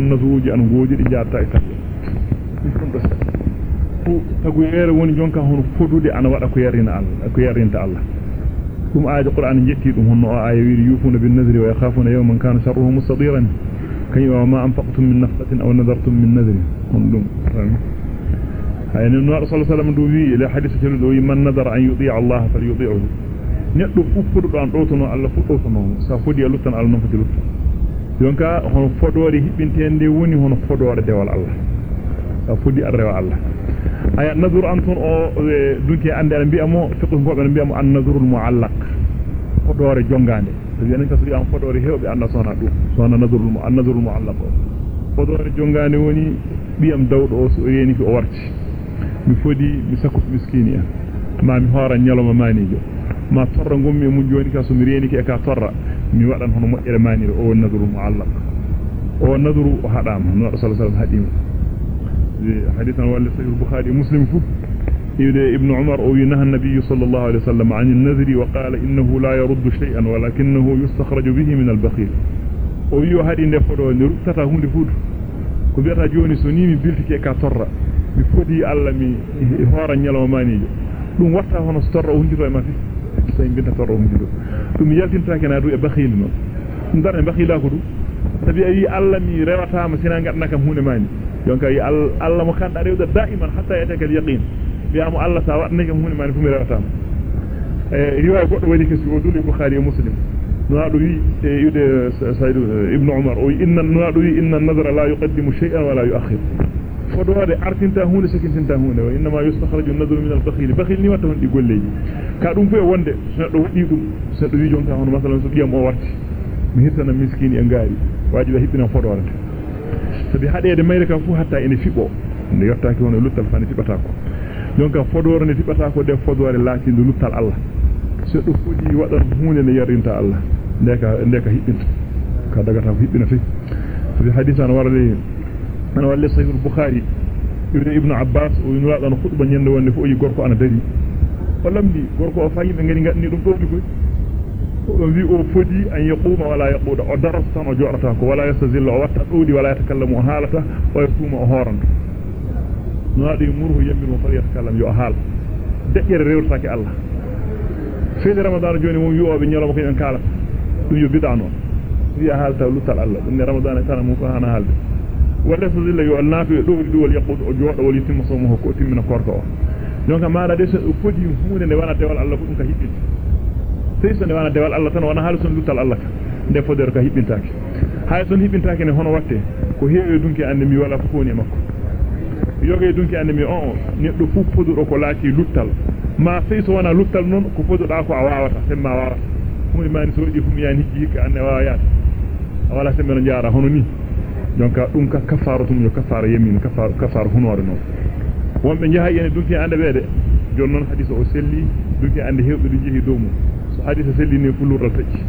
Speaker 2: nazruji an goji di jatta e tagu fu tagu yere woni jonka hono fodude ana wada ko yarina Allah ko yarinta Allah kum aaji qur'an jetti dum honno aya wiiri yufuna bin nazri wa yakhafuna yawman kana sharruhu mustadiran kay wa ma anfaqtum min nafqatin aw nadartum min nadrin hon dum ayni no rasul sallallahu alaihi wasallam wi ila hadith telu do man nadara an yuti Allah falyuti'hu neddo fuffudo do an dotono Allah fu dotono sa fodi luttan Allah non fodi luttan jonka hono fodore hibbintende woni hono fodore dewal Allah sa fodi arrewa Allah aya nazur anton o dunki ande an bi'amo fiqh gobe an bi'amo an nazrul mu'allaq fodore jongande to yenen ka suri am fodore hewbe anda sona dum sona nazrul an nazrul mu'allaq fodore jongande woni bi'am dawdo o so reeni fi o warti mi fodi mi sakku miskini en ma mi hora nyaloma manijo ma torra gommi mun joni ka so mi reeni ki e ka torra mi wadan hono mojjere maniro o nazrul mu'allaq o nadru o hadama no sallallahu alaihi wasallam hadima hadithan wal sahih bukhari muslim fu يدي ابن عمر أو ينهى النبي صلى الله عليه وسلم عن النذر وقال إنه لا يرد شيئا ولكنه يستخرج به من البخيل أو يو هذه نفرو نرتتا هم لفود كبيرتا جوني سنيمي بلتكي كاتورا بفودي ألا مي مانيجو ɗum watta hono so torro hunjito e ma fi so en binta torro hunjito ɗum yaltintake na du e bakhil non ɗum darne bakhila ko du sabi ayi Allah mi rewatama sina gadna kam hunde mani donc ayi Allah mo kanda rewda daiman hatta yataka al yaqin bi'amu Allah sa wadna kam hunde mani fu mi rewatama e riwaya goddo wadi kesu o duli bukhari e muslim نادو يد سيد ابن عمر أو ان نادو ان النظر لا يقدم شيئا ولا يؤخر فدواري أرتنتا هوني سكنتا هوني وإنما يستخرج النذر من البخيل. بخيل ني واتا هوند غوليجي كادوم فيه وندي سدو ديدوم سدو ديجونتا هوند مثلا سديا مو وات مي هيتنا مسكين ينغاري واجي هيبنا فدوار سبي حدي دي ميريكا فو حتى إني فيبو. ني يوتاكي هوند لوتال فاني فيباتاكو دونك فدوار ني فيباتاكو دي فدوار لاتي دو لوتال الله. سدو فودي وادا هوند ني يارينتا الله. ديكا ديكا هيبنت كادغاتا هيبنا في في حديث أنا من ولي صحيح البخاري. ابن ابن عباس وينرا دون خطبة نند وني فوي غوركو أنا داري ولم لي غوركو فاي مي غاني غاني دوم دوغي كوي أو فدي أن يقوم ولا يقود. أو درس سما جورتا كو ولا يستزل أو وقت دودي ولا يتكلم حالته أو يقوم أو هورن نادي مره يمن وفلي يتكلم يو حال دجر ريو تاكي الله. في رمضان جوني مو يو ابي نيلو كين كالا دو يو بيدانو يا حالته لوتال الله. إن رمضان كان مو كان حالته e Allah dum ka hibbinta sey so ne wana dewal Allah tan wana haalson lutal Allah ka nde fodere ka hibbintaake hay son hibbintaake ne hono watte ko heewe dunki ande mi wala ko woni makko yoge dunki ande mi on neddo fu foduro ko laati luttal ma sey so wana luttal non ko fododa ko a wawata semma wawata hunde mani so di fu mi yani hijji ka ande wawa yaata wala sembe no jaara hono ni donc dum ka kafaratum yo kafara yamin kafar kafar hunore non wonbe jaha yene dunki ande beede jon non hadith o selli dunki ande hewbe du jehi domu so hadith selli ne fulur tacci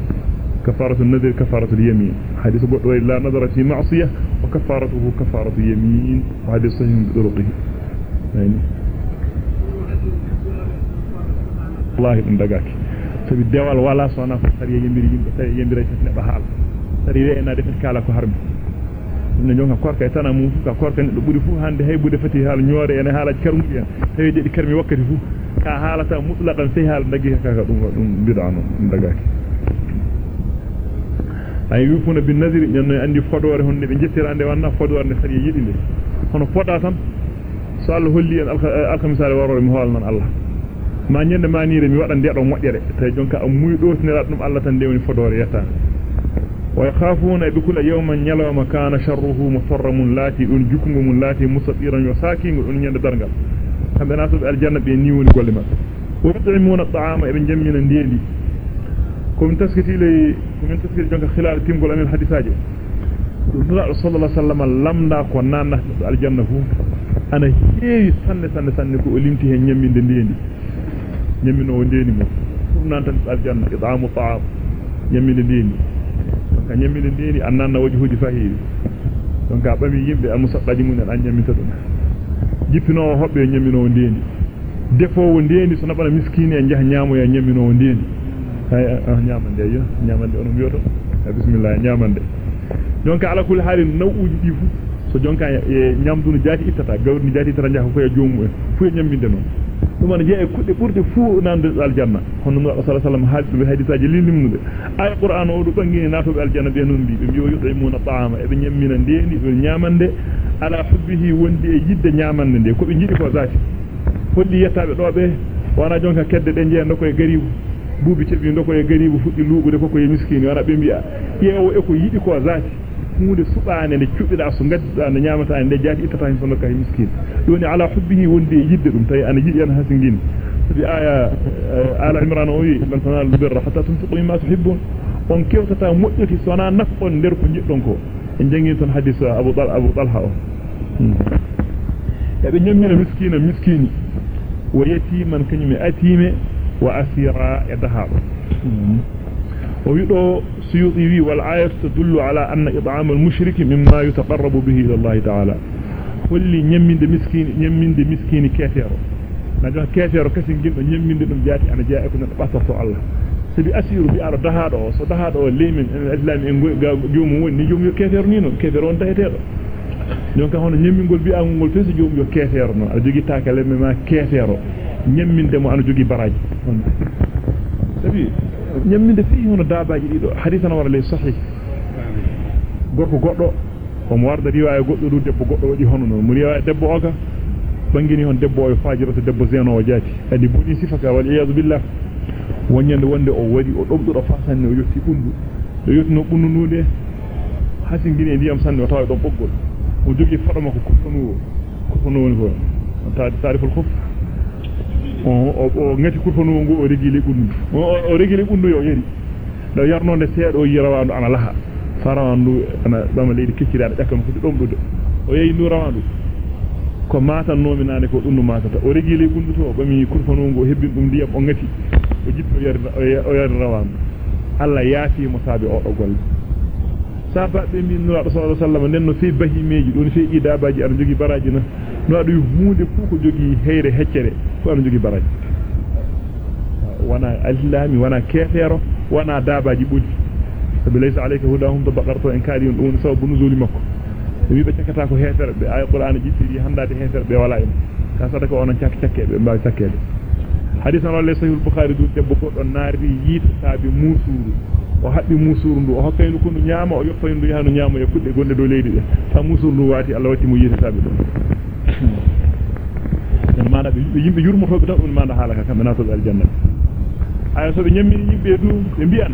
Speaker 2: كفارة النذر كفارة اليمين حديث بطوة لا نظر في معصية وكفارته كفارة يمين وحديث صحيح بطرقه يعني الله من دقاك سبي الدوال ولا صنع سريع يمير يمير يمير بحال سريع إنا دفت كالا كهرم ne jonka korka e tana ka korka ne do buri fu hande hay bude fati haal nyoore ene haala karmu en tawi de karmi wakkati fu ka haalata mutlaqan sai haal dagi ka ka dum dum bid'ano dagaki ay yufuna bin nadri ñanno andi fodore honde be jettirande wanna fodore ne sari yidinde hono foda tan so holli en alkhamisare warore mi holnan Allah ma nyande manire mi wada ndedo modjere tay jonka am do tinira dum Allah tan dewni fodore yetta ويخافون بكل يوم يلو مكان شره مفرم لاتي انجكم من لاتي مصطيرا أن انجن درنغل. حمد ناسب الجنة بنيون قولي ما. ويطعمون الطعام ابن جمينا ديالي كم تسكتي لي كم تسكتي جنك خلال تيم قول امين الحديث هاجي صلى الله عليه وسلم لم ناك ونان نحن الجنة هو أنا هي سنة سنة سنة كؤلمتها نيمين ديالي نيمين وديني مو. كم نانتن الجنة اضعام الطعام نيمين ديالي donc nyamin ndeni annana wajhuji fahiri donc a bami yimbe al musaqqaji mun an nyaminta dum jippino hobbe nyamino ndeni defowo ndeni so nabana miskine e jaha nyamo ya nyamino ndeni hay nyamande yo nyamande on biyoto bismillah nyamande jonka ala kul halin nawuji di fu so jonka e nyamdu no jati ittata gawri ni jati ittata jaha ko e joomu en fu e nyaminde non dum an jee kudde burde fu nande aljanna hono no sallallahu alaihi wasallam hadisaaji lindimnude ay qur'an o do bangini nato be aljanna be non bi be biyo yuddo muna ta'ama e be nyammina ndeeni be nyamande ala hubbihi wondi e yidde nyamande nde ko be jidi ko zati hoddi yettabe do be wana jonka kedde de jee ndoko e garibu buubi tebi ndoko e garibu fuddi luubude koko e miskini wana be biya yewo e ko yidi ko zati hunde subaane ne cubbida so gaddida ne nyamata ande jaati itata hin sono kay miskin doni ala hubbihi wonde yidde dum tay ana yidi an hasingin bi aya ala imran o wi lan tanalu birra hatta tunfiqu mimma tuhibbun on kewtata moƴƴoti sona nafon nder ko jiddon ko en jangi ton hadith abu dal abu talha o e be nyammina miskina miskini wa yatiman kanyumi atime wa asira yadahaba ويدو سيوطي والآية تدل على أن إطعام المشرك مما يتقرب به إلى الله تعالى. كل يمين دي مسكين يمين دي مسكين كافر نجاح كافر كسين جمع يمين دي نمجاتي أنا جائك نتباسة الله. سبي أسير بي أرى دهار أو سدهار أو اللي من الأجلان يوم وين؟ يوم يو كافر نينو. كافر وان تهتر نيوكا هون يمين قول بي أمو ملتس يوم يو كافر نو. أجوكي تاكا لما كافر يمين دي مو أنا جوكي براج. Nyemminde fi hono dabaji dido hadithana wara lay sahih gorko goddo omo warda riwaya goddo du debbo goddo wadi hono no mo riwaya debbo oga bangini hon debbo o fajirata debbo zeno o jaati adi budi sifaka wal iyad billah wonyande wonde o wadi o dobdo fasanne o yotti bundu do yotti no bundu nude hasin gini ndiyam sanne o tawa don boggol o jogi fadama ko kurfanu kurfanu woni ko taadi tariful khuf o o ngati kurfanu ngo o regili bundu o regili bundu yo yeri do yarnonde seedo yirawandu ana laha farawandu ana bama leydi kecciraade ƴakkam ko ɗomɗude o yeyi ndu rawandu ko matannomi nane ko ɗum matata o regi ley gundu to o ɓami kurfanongo o hebbin ɗum ndiyam o ngati o jiɗɗo o yarde rawandu allah yaafimo saabi oɗo golle sabaɓe mbi nuraɗo sallah sallam nden no fewi bahimeji ɗon fewi idabaji aɗa jogui baraji na no aɗa hunde fuu ko jogui heyre heccere fo aɗa jogui baraji wona alislami wona kefeero wona dabaji ɓoli sabi laysa alayka hudahum to baqarto en kaali on dum sababu nuzuli makko wi be cakata ko hefere be ay qur'an jittiri handade hefere be wala en ka sadaka onon cak cakkebe mbaawi cakkede hadith an Allah sahih al-bukhari du debbo goddo naari yiita saabi musuru o habbi musuru ndu o hokkayno ko ndu nyaama o yoppay ndu yahano nyaama e kudde gonde do leydi be ta musuru ndu wati Allah watti mo yiita saabi do en mana be yimbe yurmotobe tan on mana halaka kambe nato aljanna. Ay so be nyammini yimbe du be mbi'an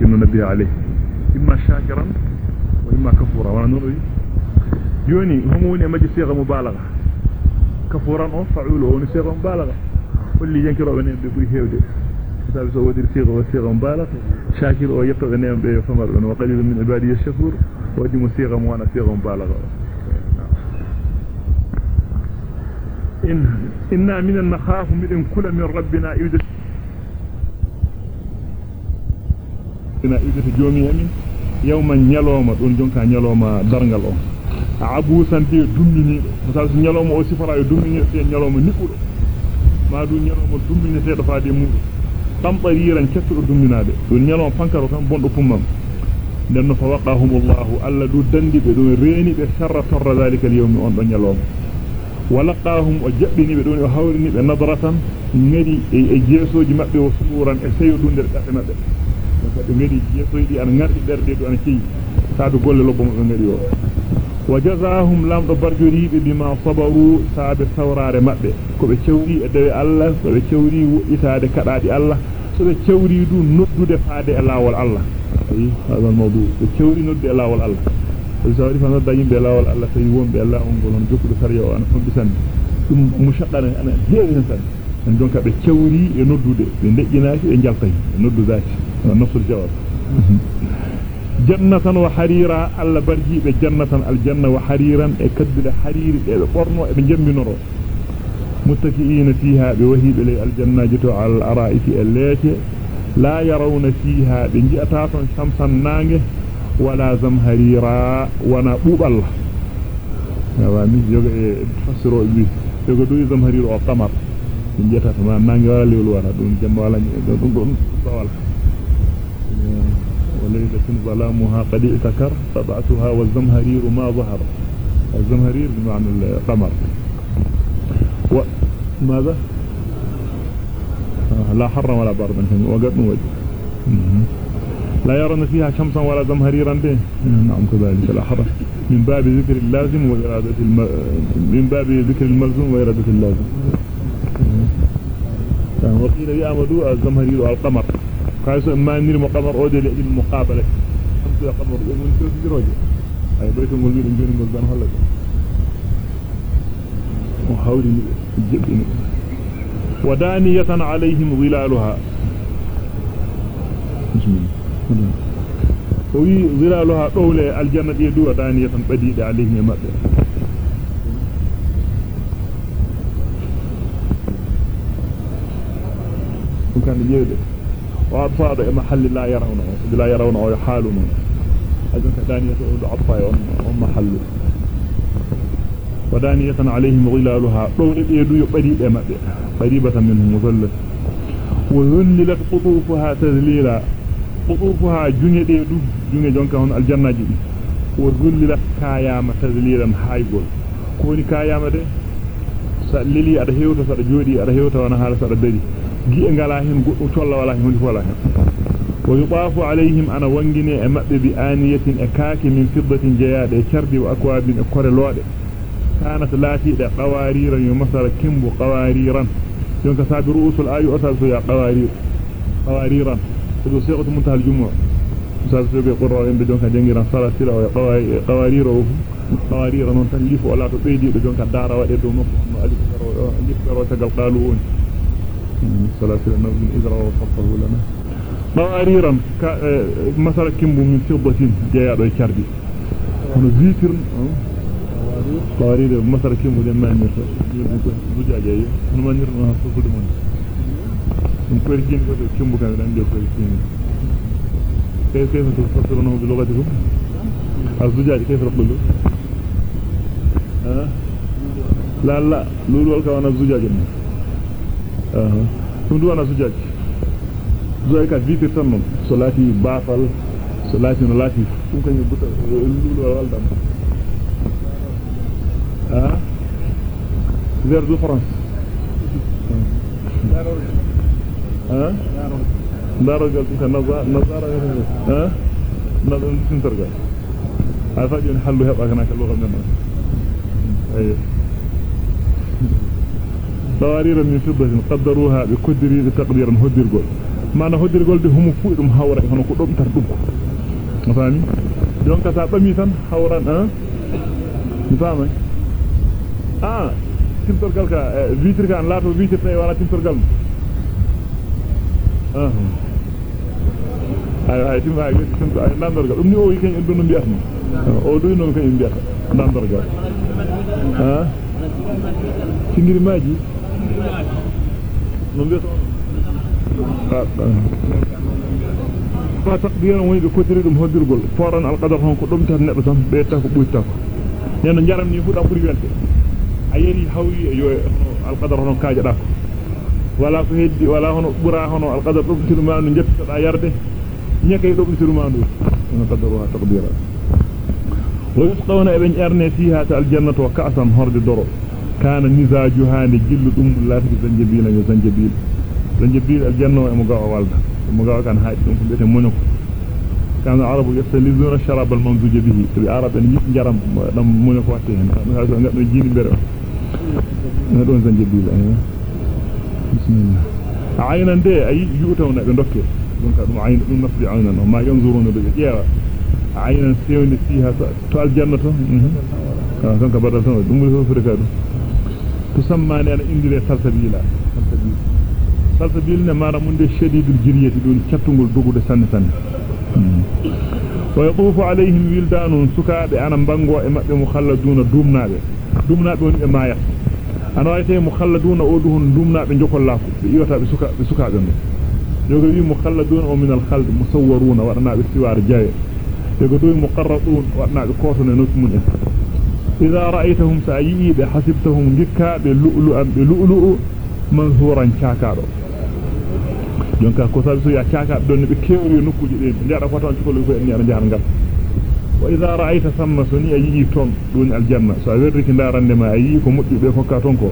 Speaker 2: ممكن ننبه عليه إما شاكرا وإما كفورا وأنا نرى يوني هم وني مجي صيغة مبالغة كفورا أو فعول وني صيغة مبالغة واللي ينكر بنين بيبري هيودي كتاب زود الصيغة والصيغة مبالغ شاكر ويقرأ غنيا به فمر وقليل من عبادي الشكور وقدموا صيغة موانا صيغة مبالغة. إن إنا من النخاف من كل من ربنا يوجد ربنا يوجد في جوم يمين يوما نيلوما دون جنكا نيلوما درنغلو. عبو سنتي دمني مثلا نيلوما أو سفرا دمني نيلوما نيكولو. ما دون نيلوما دمني سيدفا دي موضوع tambariran cessudo dumminade don nyaloma pankaro tan bondo pummam den no fa waqahumullahu alla du dandibe do reeni be sharra torra zalika al-yawmi on do nyaloma walaqahum o jabbini be don o hawrini be nadratan ngari e jeesoji mabbe o suran e seyo dunde be mabbe be ngedi yesoydi an ngardi berde do an ci saadu golle lobbo mo ngedi o وجزاهم لم برجوري بما صبروا ثاب ثورار مبه كوبي تشوري أدوي الله كوبي تشوري ويتاد كدادي الله. كوبي تشوري دو نودود فادي لاول الله أي هذا الموضوع. تشوري نودي لاول الله زاري فانا دايم بلاول الله تي ووم بي الله اون غولون جوكو سريو أنا فوم بيسان دوم مشقر أنا ديري سان ان دونك بي تشوري نودود بي نديناشي نجالتاي نودو ذات نصر الجواب. Heewi hen tan en donka be cewri e noddude be dejjinaaki e jaltay noddu zaati نص الجواب جنة وحريرا ألا برجي بجنة الجنة وحريرا اكدد حرير بقرنو بجنب نرو متكئين فيها بوهيب إلي الجنة جتو على الأرائك الليك لا يرون فيها بنجأتات شمسا نانه ولا زمهريرا ونبوب الله نوامي يوغي تفسروا إبلي يوغي دوي زمهرير وقمر بنجأتات ما نانه ولا ليول ولا دون جنب ولا دون وليلة ظلامها قد اعتكر طبعتها والزمهرير ما ظهر. الزمهرير بمعنى القمر. وماذا آه لا حر ولا برد وقد وجه لا يرون فيها شمسا ولا زمهريرا به. نعم كذلك لا حر. من باب ذكر اللازم وإرادة الم... من باب ذكر الملزوم وإرادة اللازم. وقيل يأمدوا الزمهرير والقمر. قايس ما نير مقبر اودي لاجل المقابله أنت يا قبر من تجروجي أي بيت نقول بيد بيد هلا. ودانية عليهم ظلالها. وي ظلالها قولة الجنة يدو ودانية بديدة عليهم يمتع وكان يدو yarawna o halu non ajun ka daniyatu o atfa on on mahallu ودانية عليهم ظلالها. ديدو يبدي دي مابbe قريبة منهم مظلة. وذللت قطوفها تذليلا. قطوفها جوني ديدو جوني جونكا هون الجنة دي وذللت كاياما تذليلا هايغول كوني كاياما دي للي ada hewta sada jodi ada hewta wa yuqafu alayhim ana wangine e mabbe bi aniyatin e kaake min fiddatin jayade e cardi wa akwabin e kore lode كانت لاتي دا قواريرا يمثل كمبو قواريرا يونك ساب رؤوس الآي أسال سويا قوارير قواريرا تدو سيغة منتهى الجموع أسال سويا قرر ينبي جونك جنجرا صلاة سلا قوارير قوارير نون تنليف ولا تبيدي جونك دارا ودي دو مكو ألف كرو تقل قالون صلاة سلا نبي إذرا وفضله لنا. قواريرا مثل كمبو من فضة جياد ويكاردي هنا زيتر قوارير مصر كم ودي ما نير. زجاجة هنا ما نير ما فوق دمون. من كوركين كده كم بكان عندي كوركين كيف كيف تفسرونه بلغتكم؟ الزجاج كيف نقوله ها لا لا. لولو الكوانا الزجاج آه ثم دوانا زجاج زجاج كان فيتر تنم صلاتي باطل صلاتي نلاتي ممكن يبقى لولو والدم ها vers de France. ها دارو قال انت نظار نظار ها نظار سنترغا عارفه جون حلو هبا كنا اللغة من أيوه قوارير من فضة قدروها بقدر تقدير هدر قول. معنى هدر قول بهم فؤلهم هورا هنو قدوم تردوك مفاهمي دونك تعطمي ثم هورا مفاهمي آه, آه، تمتر قلقا آه، فيتر قان لاتو فيتر تاي ولا تمتر قلم آه. ay ay timay ay timay ay nandar gal umni o yi kan indonu bi akhni o do non kan indiya nandar gal ha singir maji fa taqdiran woni be kotiri dum hoddirgol foran al qadar hon ko dum tan neddo tan be ta ko buyta ko neno jaram ni fu dam buri welde ayeri hawri yo alqadar hono kaaja da ko wala ko heddi wala hono bura hono alqadar dum tirma no jettada yarde nyekay dum tirma no no qadaru ha taqdira wa yusqawna ibn arne fiha ta aljannatu wa ka'san horde doro كان نزا جهان جل دم الله في زنجبيل يا زنجبيل. زنجبيل الجنة ومقا والدة. ومقا كان هاي دم بيت منك. كان العرب يستلزون الشراب الممزوج به. في العرب يعني أن يجرم لم منك وقتهم هذا أن يجين بره هذا زنجبيل أيوة. بسم الله. عينا دي أي يؤتون نكي دونك دم عين دم نفسي عينا. ما ينظرون بك. يا عينا سيوني فيها. تو؟ الجنة كان كبرتهم دم يسوفر كده ne ana indire salsabila salsabil salsabil ne mara munde shadidul jiriyati don ciattugol dogude sanne sanne ويطوف عليهم ولدان سكابه أنا بانغو e mabbe mukhalladuna dumnaabe dumnaabe woni e maaya ana wayte mukhalladuna o duhun dumnaabe jokollako be iwata be suka be sukaabe no yoga wi mukhalladuna o min al khald musawwaruna إذا رأيتهم سعيئي بحسبتهم جكا بلؤلؤا بلؤلؤ منثورا شاكارو. جونكا كثابسو يا شاكار دون بكيوري نكو جدين جارة فتوان شكولي فأني أنا جارة نقل وإذا رأيت ثم سني أيجي تون دون الجنة. سأبرك نارن لما أيجي كمتي بفكا تونكو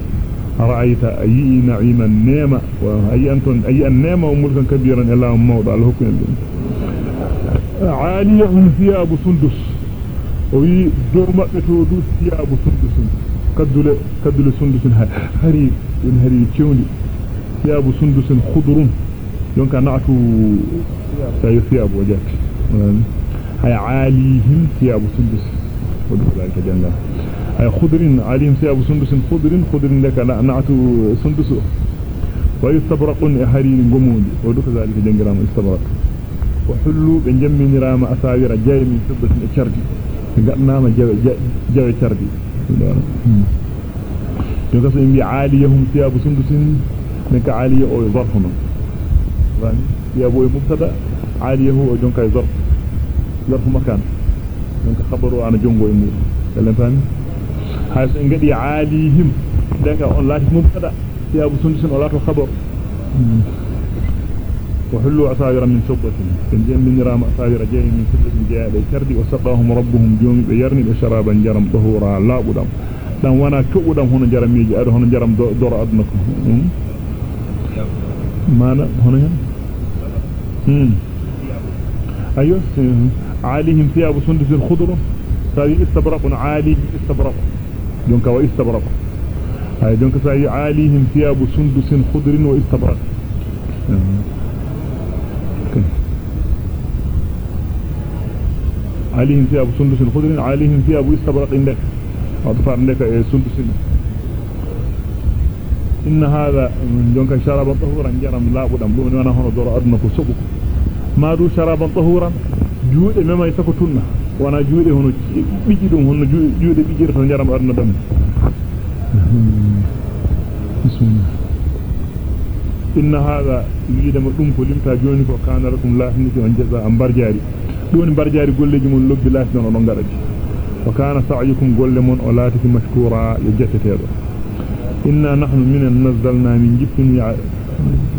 Speaker 2: رأيت أي نعيم النعمة وأي أنتم أي النعمة وملكا كبيرا إلا موضع الهكم عالية ثياب سندس. O wi do mabbe to du thiyabu sundus kadule kadule sundus hari dun hari cewndi thiyabu sundus khudrun donc naatu sayu thiyabu wajat hay alihim thiyabu sundus wadu zalika janga ay khudrin alihim thiyabu sundus khudrin khudrin laka naatu sundus wa yastabraqun hariri gomundi wadu zalika jangirama istabraq wa hullu be jamminirama asawira e imbi aliyahum thiyabu sundusin min ka aliya o zarfuna fami thiyabu e mubtada aliyahu o jonka e zarf zarf makan donc khabaru ana jongo e mudum kalen fami hay so en gadi alihim deka on lati mubtada thiyabu sundusin o lato khabar وحلوا عصائر من فضة. فنجان من رام عصائر جاي من فضة جاء ليكرد وسقاهم ربهم جوم بيرني بشرابا جرم ظهورا لا قدام لأن وأنا كؤدم هنا جرم يجعر هنا جرم دور أدنكم مم. مانا؟ هنا هنا. أيوه. عليهم ثياب سندس الخضر. سأي استبرق. عالي استبرق. جونك وإستبرق أي جونك سأي عليهم ثياب سندس خضر وإستبرق. عليهم ثياب سندس خضر عليهم ثياب استبرق عندك. أطفال عندك سندس. إن هذا جونك شرابا طهورا جرم لا بدم دون وأنا هنا دور أدنك سبك ما دو شرابا طهورا جود مما يسكتنا وأنا جود هنا بيجدهم هنا جود بيجر فنجرم أدنى دم. بسم الله. إن هذا يجد مدوم كلمتا جوني كان لكم لا on jaza am barjaari lobbi laati non on ngaraji wa kana sa'yukum golle mon o laati mashkura yo jettetedo inna nahnu minan nazzalna min jiffin ya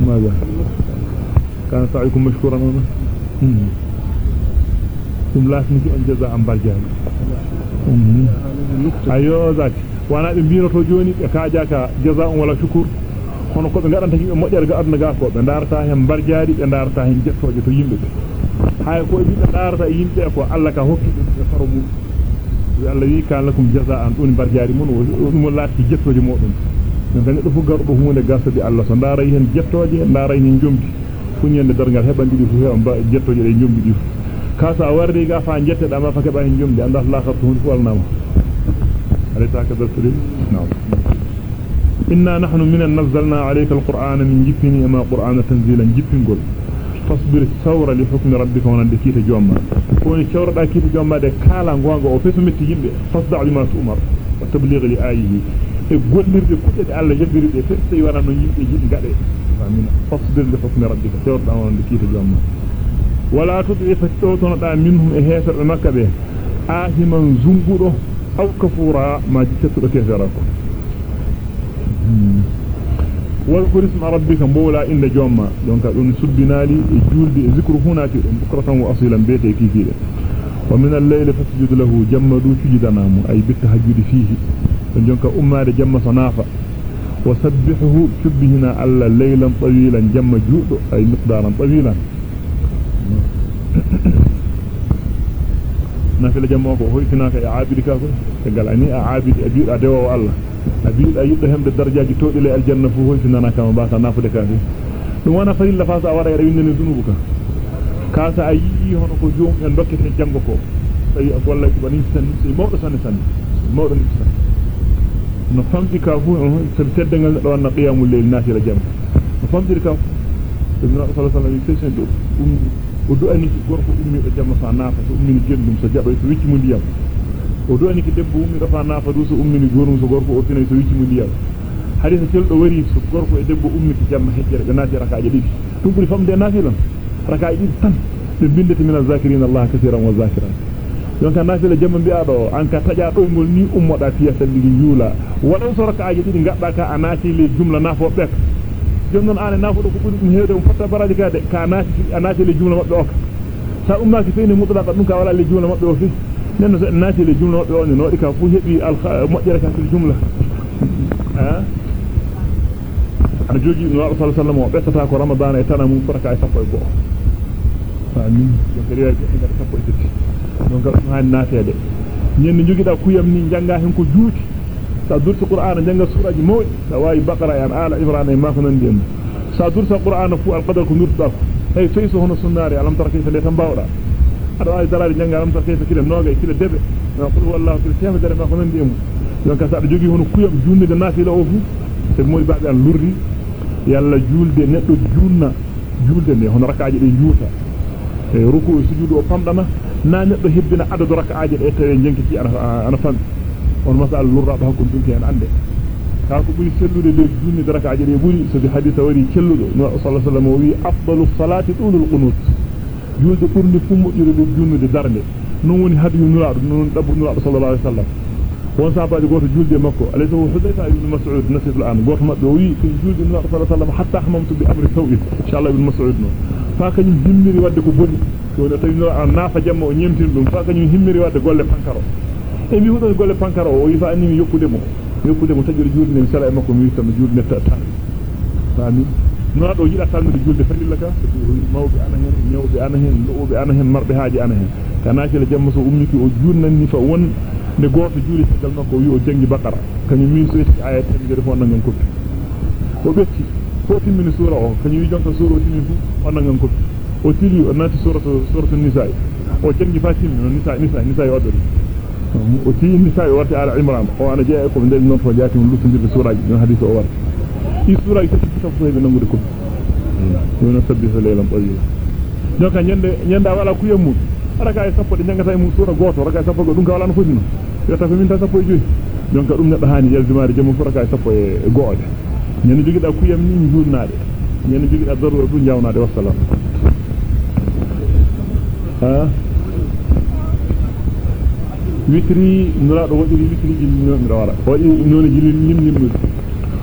Speaker 2: ماذا كان سعيكم مشكورا ثم لا تنكي أن جزاء برجان أيوة ذاك وأنا بمبينة جوني كاجاك جزاء ولا شكر hono ko be garanta yimbe modjere ga aduna ga ko be darata hen barjaari be darata hen jettoje to yimbe be hay ko bi be darata yimbe ko Allah ka hokki dum e faro mum Allah wi kan lakum jazaa'an dun barjaari mun dum laati jettoje modum non tan do fu gardo hunde gasde Allah so ndara hen jettoje ndara hen jomdi funyande dargal hebandi di fu hewan ba jettoje de jomdi di kasa wardi ga fa jette da ma fa keba hen jomdi andas la khabtu hunde fu walnama alita ka dasri na'am إنا فاصبر الثورة لحكم ربك ونندكيت جوما كوني الثورة داكيت جوما دي كالا نغوانغ أو فيسو متي يمبي فاصدع لما تؤمر وتبليغ لآيه يقول لرد كل الله يبرد فيسو يوانا نو يمبي جيد غادي فاصبر لحكم ربك ثورة ونندكيت جوما ولا تطع فتوتنا دا منهم إهيسر مكة به آهما زنبرو أو كفورا ما جتت كيفراكم واذكر اسم ربك مولا إن جوما دونك دون سبنالي جولد ذكر هنا بكرة وأصيلا بيتي كيفية ومن الليل فسجد له جمدوا سجدنام أي بالتهجد فيه دونك أمار جم صنافة وسبحه شبهنا ألا ليلا طويلا جم جود أي مقدارا طويلا نافل جمعه هويتنا كعابد كافر قال أني أعابد أبيد أدوى الله أبيد أيضا هم بالدرجة جتود إلى الجنة فهو سننا كما باتا نافد كافر ɗum wona farilla fa sa wara rewindene dunubu ka kasa a yii hono ko joom en dokkete jango ko tawi walla bani sanni so mawɗo sanne sanne mawɗo ni sanne no famti ka fu sabi teddangal neɗɗo wanna qiyamul leyl natira jam no famtiri ka fu ɗum naɗo sallah sallam session ɗo ɗum o du'ani gorko ummiɗo jamma fa naafa so ummini gendum so jaɓay so wicci mu ndiyam o du'ani ki debbo ummiɗo fa naafa du so ummini gonum so gorko o finay so wicci mu ndiyam hadisa celɗo wari so gorko e debbo ummiki jamma hejjere ɓe naati rakaaje ɗiɗi ɗum ɓuri famde naafilon rakaaje ɗiɗi tan ɓe bindete min azakirina allah kasiran wa zakirat donc naafila jamma mbiyaɗo an ka taƴa ɗoygol ni ummoɗa fiya salligi juula waɗon so rakaaje ɗiɗi gaɗɗa ka a naati le jumla naafo ɓek jom noon ane nafuɗo ko ɓuri ɗum heewde mo fotta baraji ka de ka naati a naati le jumla maɓɓe o ka sa ummaki feyni mutlaka ɗum ka wala le jumla maɓɓe o fi nenno so naati le jumla maɓɓe o ne nooɗi ka fu heeɓi moƴƴere ka fil jumla ana jogi no Allah sallallahu alaihi wasallam o ɓettata ko ramadan e tana mum fota ka e sappo e go'o fami donc riwaji e ngar sappo e tati donc hani naatede ñande jogiɗa kuyam ni janga hen ko juuti sa dursi qur'ana janga suraji mawɗi sa wawi baqara en ala imran e mako nandi en sa dursa qur'ana fu alqadar ko durtuɗa ko hey sey so hono sunnare alam tara kayfa nde tan mbawɗa aɗa wawi darade janga alam tara kayfa kila noga e kila debe no qul huwallahu kila temedere mako nandi en donc sa aɗa jogui hono kuyam junnide naafila o fu sabi modi baɓe an lurri yalla julde neddo junna julde ne hono rakaaje de juuta e ruku sujudu o pamdana na neddo hebbina adadu rakaaje de tawe jenkiti ana ana fam on masal lurra ba hakku dunki en ande kako buri cellude le junni daraka aje de buri so bi hadith wari celludo no sallallahu alaihi wasallam wi afdalu salati tulul qunut julde burni fu mujjude de junnude darde non woni hadu nuraado non dabbu nuraado sallallahu alaihi wasallam won sabaji goto julde makko alaysa hudayfa ibn mas'ud nasib al-an goto mabbe wi ko julde nuraado sallallahu alaihi wasallam hatta hamamtu bi amri tawhid inshallah ibn mas'ud no fa kanyum himmiri wadde ko boni to no tawi nuraado nafa jamma o nyemtin dum fa kanyum himmiri wadde golle pankaro e mi hudo golle pankaro o wi fa anni mi yokkude mo yokkude mo tajiri julde ne sala e makko mi witta mi julde netta tan fami no do yida tanude julde fadilla ka mawbe ana hen nyawbe ana hen loobe ana hen marbe haaji ana hen kana la jamma so ummiki o jurnanni fa won ne goto juuli tagal makko wi o jangi bakara kany min so ci ayat tan gede fo nangan koppi o betti ko timmini sura o kany wi jonta sura o timmi fu on nangan koppi o tili o nati suratu suratu nisa o jangi fatim no nisa nisa nisa o suraji no hadith o warti i sura ita kita fu hebe nangude ko yona sabbihu laylan tayyiba donc nyande nyanda wala ku yemmu raka e sappo de nyangata mu sura goto raka e sappo go dum ka wala no fotino yota fe min ta sappo e joyi donc dum neddo hani yeldimaade jamu fu raka e sappo e goode nyande jogi da ku yem ni jurnaade nyande jogi da darura du nyawnade wassalam ha witri nuraado wajiri witri jilli no mi wala wadi non jilli lim lim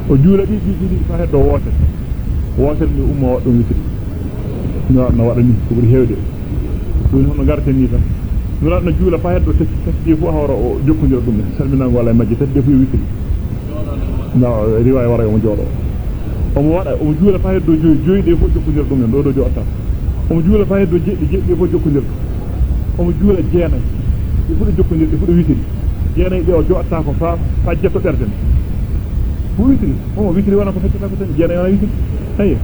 Speaker 2: o juula di di fa heddo wote wote ni umma waddo witri no na wada ni ko buri hewde dum hono garte ni tan nura na juula fa heddo tekki tekki fu hawra o jokkondir dum salmina wala majji tedde fu witri no riwaya wara mo jodo o mo wada o juula fa heddo joy joy de fu jokkondir dum do do jotta o mo juula fa heddo jeddi jeddi fu jokkondir o mo juula jeenay fu do jokkondir fu do witri jeenay de o jotta ko fa fa jetto derden witri o witri wana ko feccata ko tan jeena wana witri ay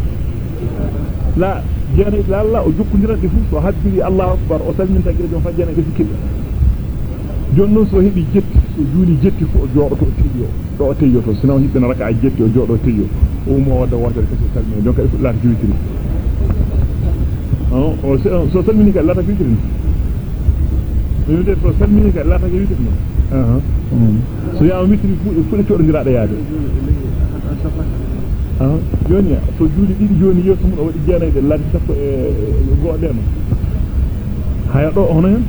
Speaker 2: la jeena la la o jokkondirande fu so habbiri allah akbar o salminta gire don fajjana be sikki jonno so hebi jetti so juuli jetti fu o joodo to tiyo do o teyo to sinaw hibbena raka a jetti o joodo teyo o mo wada wotere kasi salmini donc il la witri o so salmini ka la ta witri yide to salmini ka la ta witri no aha so yaa witri fu fu to ndiraade yaade ah joni so juuli didi joni yeso mun o wadi jeenayde lati sappo e goodema haya do hono hen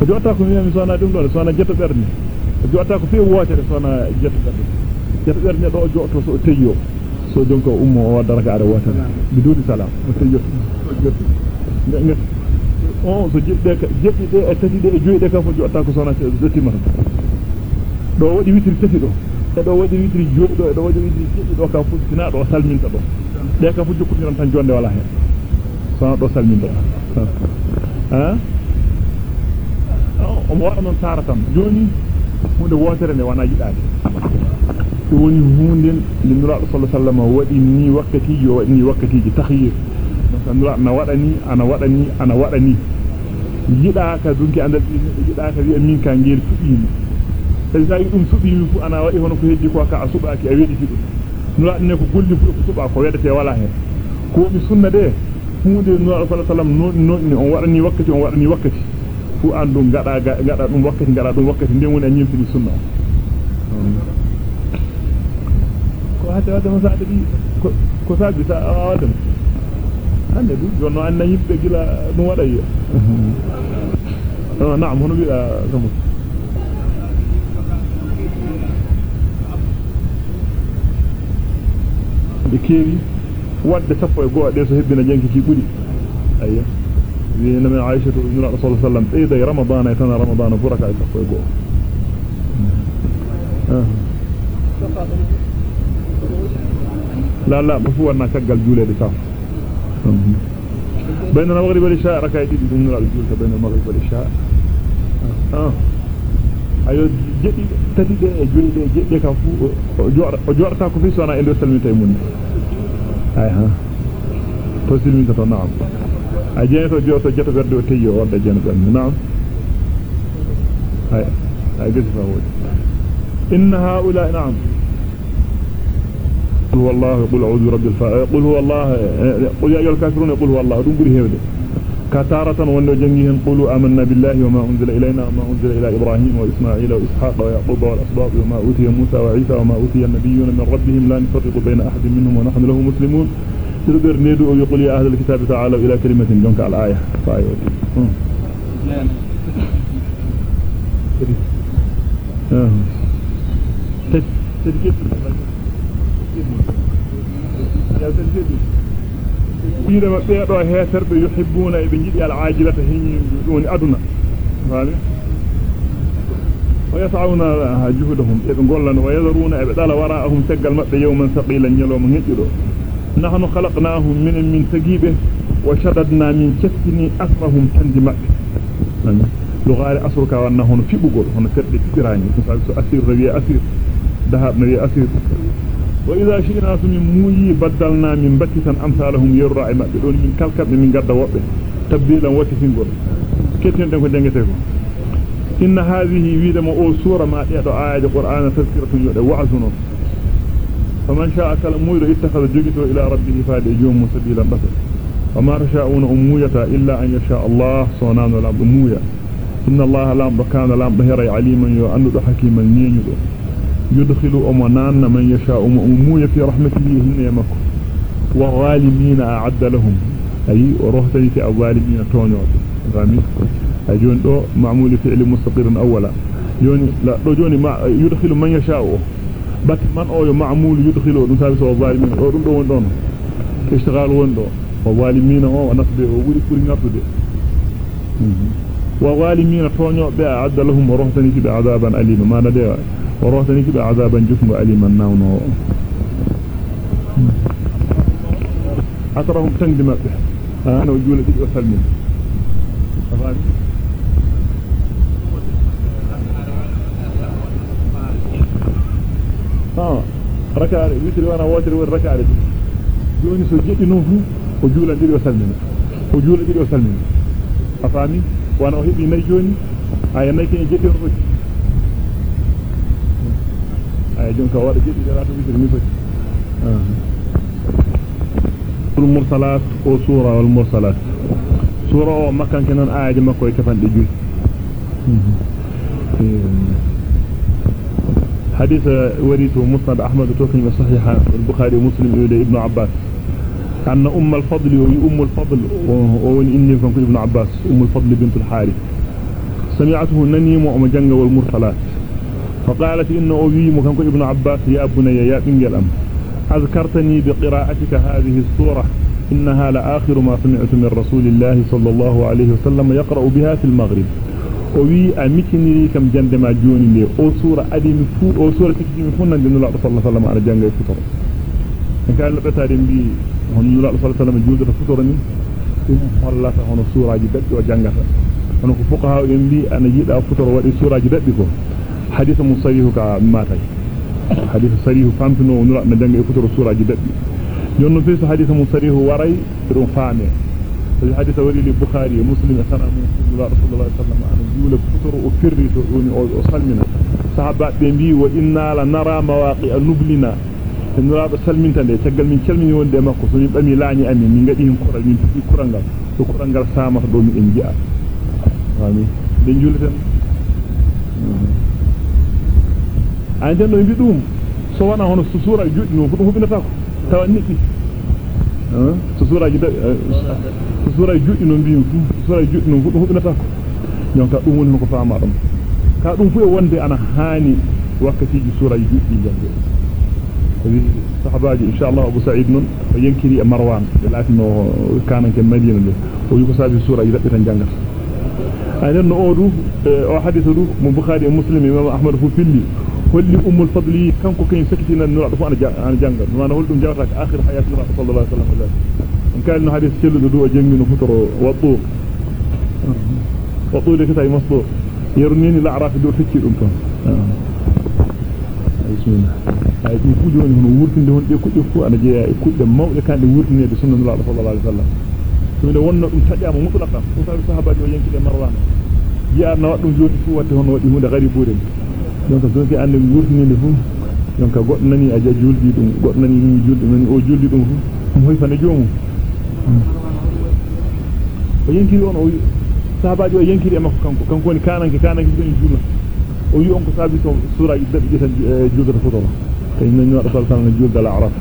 Speaker 2: o jotta ko mi sona dum do sona jetto berde o jotta ko feew wotere sona jetto berde jetto berde do jotto so teyyo so donc ummo o wadda raka ada wotere bi dudi salam o teyyo nget on so jibbe ka de e tati de e ka fo jotta ko sona dottima do wadi witri tati do e do wadi witri jodo e do wadi witri jibbe do ka fu sina do salminta do de ka fu jokkudiran tan jonde wala hen sona do salminta ha o mo non taratam joni hunde wotere ne wana yidade woni hunde ni nura sallallahu alaihi wasallam wadi ni wakkati yo wadi ni wakkati ji nura na wadani ana wadani ana wadani yida ka dunki andal yida ka wi min ka ngel fudini sai sai dum subimi fu ana wadi hono ko heddi ko ka asubaki a wedi fidu nura ne ko golli fu ko suba ko wedete wala hen ko mi sunna de hunde nura sallallahu alaihi wasallam on wadani wakkati on wadani wakkati fu andu gada gada dum wakkati gada dum wakkati ndem woni anyimtini sunna ko hade wada masade bi ko sabi sa wada ande du jonno anna yibbe gila dum wada yi ah na'am hono bi gamu de kewi wadde sappo e goode so hebbina janki ki budi ayya وين من عائشة رضي الله صلى الله عليه وسلم إذا رمضان يتنا رمضان بركة يتقوى يقول آه. لا لا بفو أنها كقل جولة لساف بين المغرب والعشاء ركعتي بدون الجلسه بين المغرب والعشاء. آه. ايو جدي تدي جوني دي جدي كفو جوار جوار تاكو في سونا اندو سلمي أي ها. توصل مين تطنا نعم. أجي تو جوتو جتو غدو تيي وردا جن نعم. أي أي جيت فاول إن هؤلاء نعم. قل هو الله قل أعوذ برب الفلق. قل هو الله قل يا أيها الكافرون قل هو الله. دum buri hewde كتارة جنجيهم قولوا آمنا بالله وما أنزل إلينا وما أنزل إلى إبراهيم وإسماعيل وإسحاق ويعقوب والأسباط وما أوتي موسى وعيسى وما أوتي النبيون من ربهم. لا نفرق بين أحد منهم ونحن له مسلمون. تربر نيدو يقول يا أهل الكتاب تعالوا إلى كلمة جنك على الآية. فأيوة تذكر يا تذكر ɓiire maɓɓe ɗo heeterɓe yuhibbuna eɓe jiɗi al ajilata heñi woni aduna faami wa yas'auna juhudahum eɓe gollano wa yadharuna eɓe ɗala wara'ahum teggal maɓɓe yawman saqilan ñalawma ŋeƴƴuɗo nahnu khalaqnahum minen min tagiɓe wa shaddadna min cestini asrahum tandi maɓɓe lugare asru ka wanna hono fiɓugol hono fedde fiɓirani وإذا شئنا من موي بدلنا من بكتا أمثالهم يرى ما بدون من كالكب من قد وبه تبديلا وتفنقل كتن دنكو دنكتكو إن هذه ويدم أو سورة ما يدعو آية القرآن تذكرة يدعو وعزنا فمن شاء كالموير اتخذ جوجته إلى ربه فاد يوم سبيلا بسر وما رشاؤون أموية إلا أن يشاء الله. صنان لام أموية. إن الله لام كان لام بهري عليما يؤند حكيما نينيدو يدخل أمنان من يشاء. أموية في رحمته هن يمكو. والظالمين أعد لهم. أي ورهتني في الظالمين تونيوت. غامي أي جون دو معمول فعل مستقر أولا. يوني لا دو جوني ما يدخل من يشاء. بات من أو معمول يدخل. نسابس والظالمين. أو دون دون دون اشتغال وون دو. والظالمين أو نصب وولي كوري نصب. والظالمين تونيوت. بأعد لهم. ورهتني في عذابا أليما ما نديوا ورهتني كده عذابا جفن أليما ناونو. أترهم تندم به أنا وجولة وسلمين آه ركع ويتري وأنا واتري وين؟ ركع جوني سو جيدي نوفو وجولا ديري وسلمين وجولا ديري وسلمين أفاني وأنا أحبي نيجوني أي نيكي جيدي ونوفو ay jonka wada jiddi dara to witir mi fati sul mursalat o sura wal mursalat sura o makkan kenan aaje makko e kafande juy حديث وريث مسند أحمد توكن صحيح البخاري ومسلم إلى ابن عباس. أن أم الفضل وأم الفضل وإن إني كنت ابن عباس أم الفضل بنت الحارث. سمعته ننيم ومجنگ والمرسلات. فقالت إن أبي مكانك ابن عباس يا بني يا بنجل أم أذكرتني بقراءتك هذه السورة. إنها لآخر ما سمعت من رسول الله صلى الله عليه وسلم يقرأ بها في المغرب. أبي أمكني كم جند ما جوني لي. أو سورة أدي مفو أو سورة تكتي مفونا جند الله صلى الله عليه وسلم على جنگ الفطر. إن كان لبتا بي هن الله صلى الله عليه وسلم جود الفطر من والله هنا سورة جدد وجنگها هنا فقهاء ينبي أنا جيد الفطر ودي سورة جدد بكم. حديث مصريح كماتي حديث صريح فامتنو نرى ندنگ يفتر سورة جدبي يونو فيس حديث مصريح وري رون فامي في حديث وري البخاري مسلم سنة رسول الله صلى الله عليه وسلم. أنا جول فتر أفري أسلمنا. صحابات بي وإنا لنرى مواقع نبلنا. نرى بسلمين تندي. تقل من كلمة وندي مكو سنين بمي لاني أمي. من قدهم قرى من في قرنغل قرنغل سامة دومي إنجاء فامي دين جولتن ay den no mbi dum so wana hono so sura juddi no fudum hubinata ko tawa niki hein so sura jidda so sura juddi no mbi fu sura juddi no fudum hubinata ko jonka dum woni ko faama dum ka dum fu e wonde ana hani wakkatiji sura juddi jande sahabaji inshallah abu sa'id nun o yankiri e marwan latino kanan ken madina de o yuko sabi sura jidda tan jangata ay den no o du o hadithu du mo bukhari e muslim imam ahmad fu filli holli ummul fadli kanko kay sakitina nura fu ana ana jangal wana holdum jawta ka akhir hayat nura sallallahu alaihi wasallam en kal no hadith celludo do jangino futoro waddu waddu de kata masdo yarnini la arafi do fecci dum ton bismillah ay dum fu joni hono wurtinde hon de kudde fu ana jeeya e kudde mawde kande wurtinede sunna nura sallallahu alaihi wasallam dum de wonno dum tajama mutlaqan ko sahabaji o yankide marwan ji'a na wadum joni fu watte hono wadi hunde garibude donc fi ande wurtininde fu donc goddo nani a juldi dum goddo nani mi juldi nani o juldi dum fu dum hoy fane joomu o yankiri on o sahabaji o yankiri e makko kanko kanko woni kananke kananke ben juuma o wi on ko sabi to sura dabbi jetan juldata fotola kay nañu wada sal sal juldal araf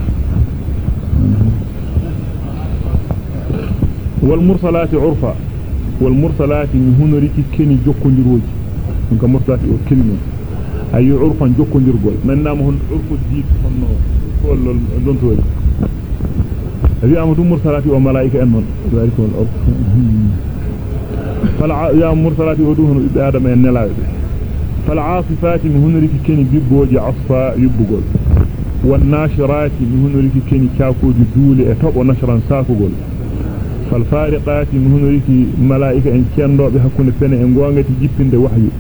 Speaker 2: wal mursalati urfa wal mursalati hunuriki keni jokkondiroji donc mursalati o kelmi ayi urfan jokkondirgol nannama hon urfu diit honno kollol dontori abi amadu mursalati wa malaika en non dalika wal urf fal ya mursalati o duhunu ibbe adam en nelabe fal asifati min hunuriki keni bibboji asfa yubbugol wan nashirati min hunuriki keni caakoji duule e tobo nashran sakugol fal fariqati min hunuriki malaika en cendobe hakkunde pene e gongati jippinde wahyu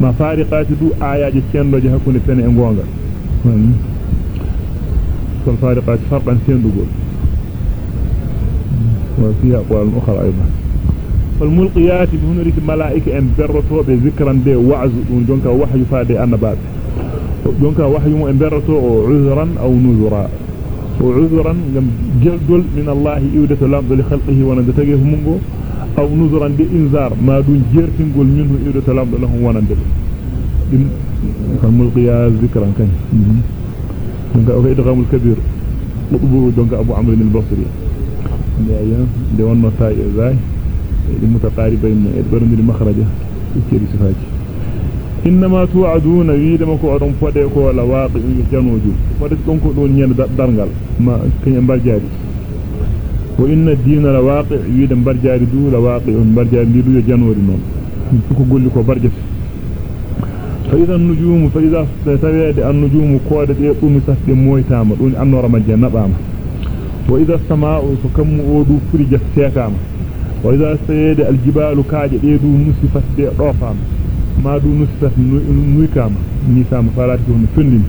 Speaker 2: ma fariqati du ayaji cendoje hakkunde pene e gonga fal fariqati farqan sendugol wa fiha aqwal ukhra aydan fal mulqiyati min hunuriki malaika en berrotobe zikran de wa'zu dum jonka wahyu faade annababe jonka wahyu en berroto o uzran aw nuzura وعذرا جلدل من الله يودة لامد لخلقه وندتغيه منغو أو نذرا بإنذار ما دون جيرتنغول منه يودة لامد لهم وندت فالملقيا ذكرا كان. دونك أو إدغام الكبير لطبو دونك أبو عمرو البصري. يا دي ونو تاي زاي دي متقاربين ادبرن دي مخرجه كيري صفاتي إنما توعدون ويدما كو أدون فدي كو لا واقع جنوجو فدي دون كو دون ñen dargal ما كني مبرجاري وإن الدين لا واقع ويدم برجاري دو لا واقع برجاري دو جنوري نون كو غولي كو برجت فإذا النجوم فإذا تتويد النجوم كود دي قوم سفد مويتاما دون أنور مجا نباما وإذا السماء فكم أودو فرجت سيتاما وإذا سيد الجبال كاج دي دو نسفت دي روفاما ما دو نسفت نويكاما نيساما فالاتي هون فندين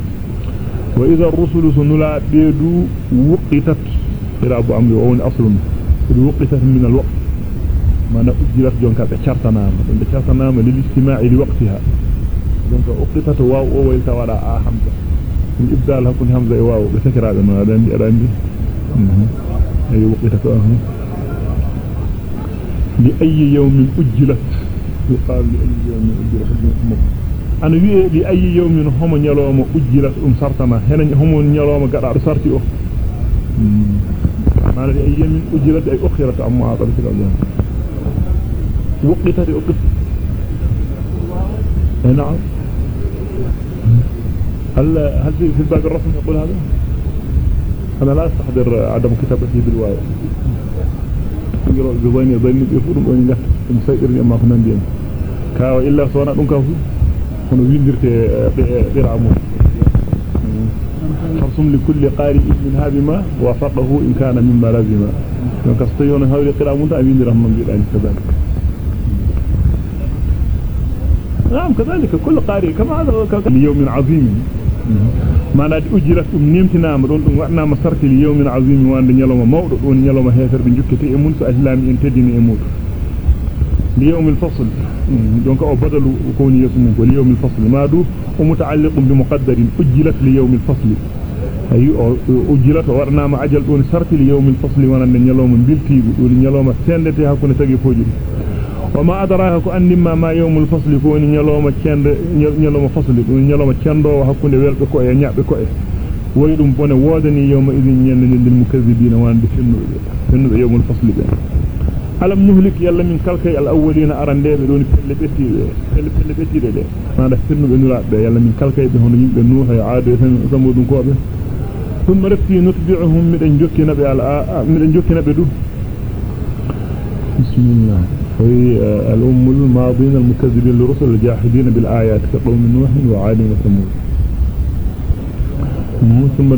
Speaker 2: وإذا الرسل سنلا بيدو وقتت أبو عمرو وون أصل وقتت من الوقت ما نأجلت جونكا بشرطنام بشرطنام للاجتماع لوقتها جونكا وقتت واو أو ويلتا ولا آ حمزة من إبدال هكون حمزة واو بسكرا بما أراندي أراندي أي وقتت أهو لأي يوم أجلت يقال لأي يوم أجلت ana wi'e li ayi yawmin homo nyaloma ujjilat um sartama hena homo nyaloma gada do sarti o ayi yawmin ujjilat ay ukhirat amma aqal fi Allah وقتت وقت نعم. هل هل في الباب الرسم يقول هذا؟ أنا لا أستحضر عدم كتابته بالواو. يقول بضيني ضيني بيفور وين جات مسيرني اما كنا ندين كاو إلا صونا دون كاو hono windirte حرص لكل قارئ من هذا ما وافقه إن كان مما لازم كستيون هذه قراءة منت أمين رحمة بالله كذلك. نعم كذلك كل قارئ كما هذا ليوم عظيم. ما ناد أجرت أم نيمتنا مدون وأنا مسرت ليوم عظيم وأن يلوم موضع وأن يلوم هيفر بن جكتي أمون سأسلام إن تدني أمود ليوم الفصل. دونك أو بدل كون يسمو ليوم الفصل. ما دو ومتعلق بمقدر أجلت ليوم الفصل. ورنا ما أجل دون شرط ليوم الفصل وأنا نيلوم بلتي دون نيلوم سندتي hakkunde tagi fojiri وما ادراك ان ما ما يوم الفصل كون نيلوم cend نيلوم فصل دون نيلوم cendo hakkunde welbe ko e nyaabe ko e waydum bone wodani yawma idin nyande ndil mukazzibina wande fennu fennu yawmul fasl be alam nuhlik yalla min kalkay al awwalina arandebe don pelle bettibe pelle pelle bettibe de nada firnu be nuraabe yalla min kalkay be hono yimbe nuha ya aade tan samudun kobe ثم رفتي نتبعهم من جوكنا به من جوكنا به بسم الله. وهي الأم الماضين المكذبين لرسل الجاحدين بالآيات كقوم نوح وعاد وثمود. ثم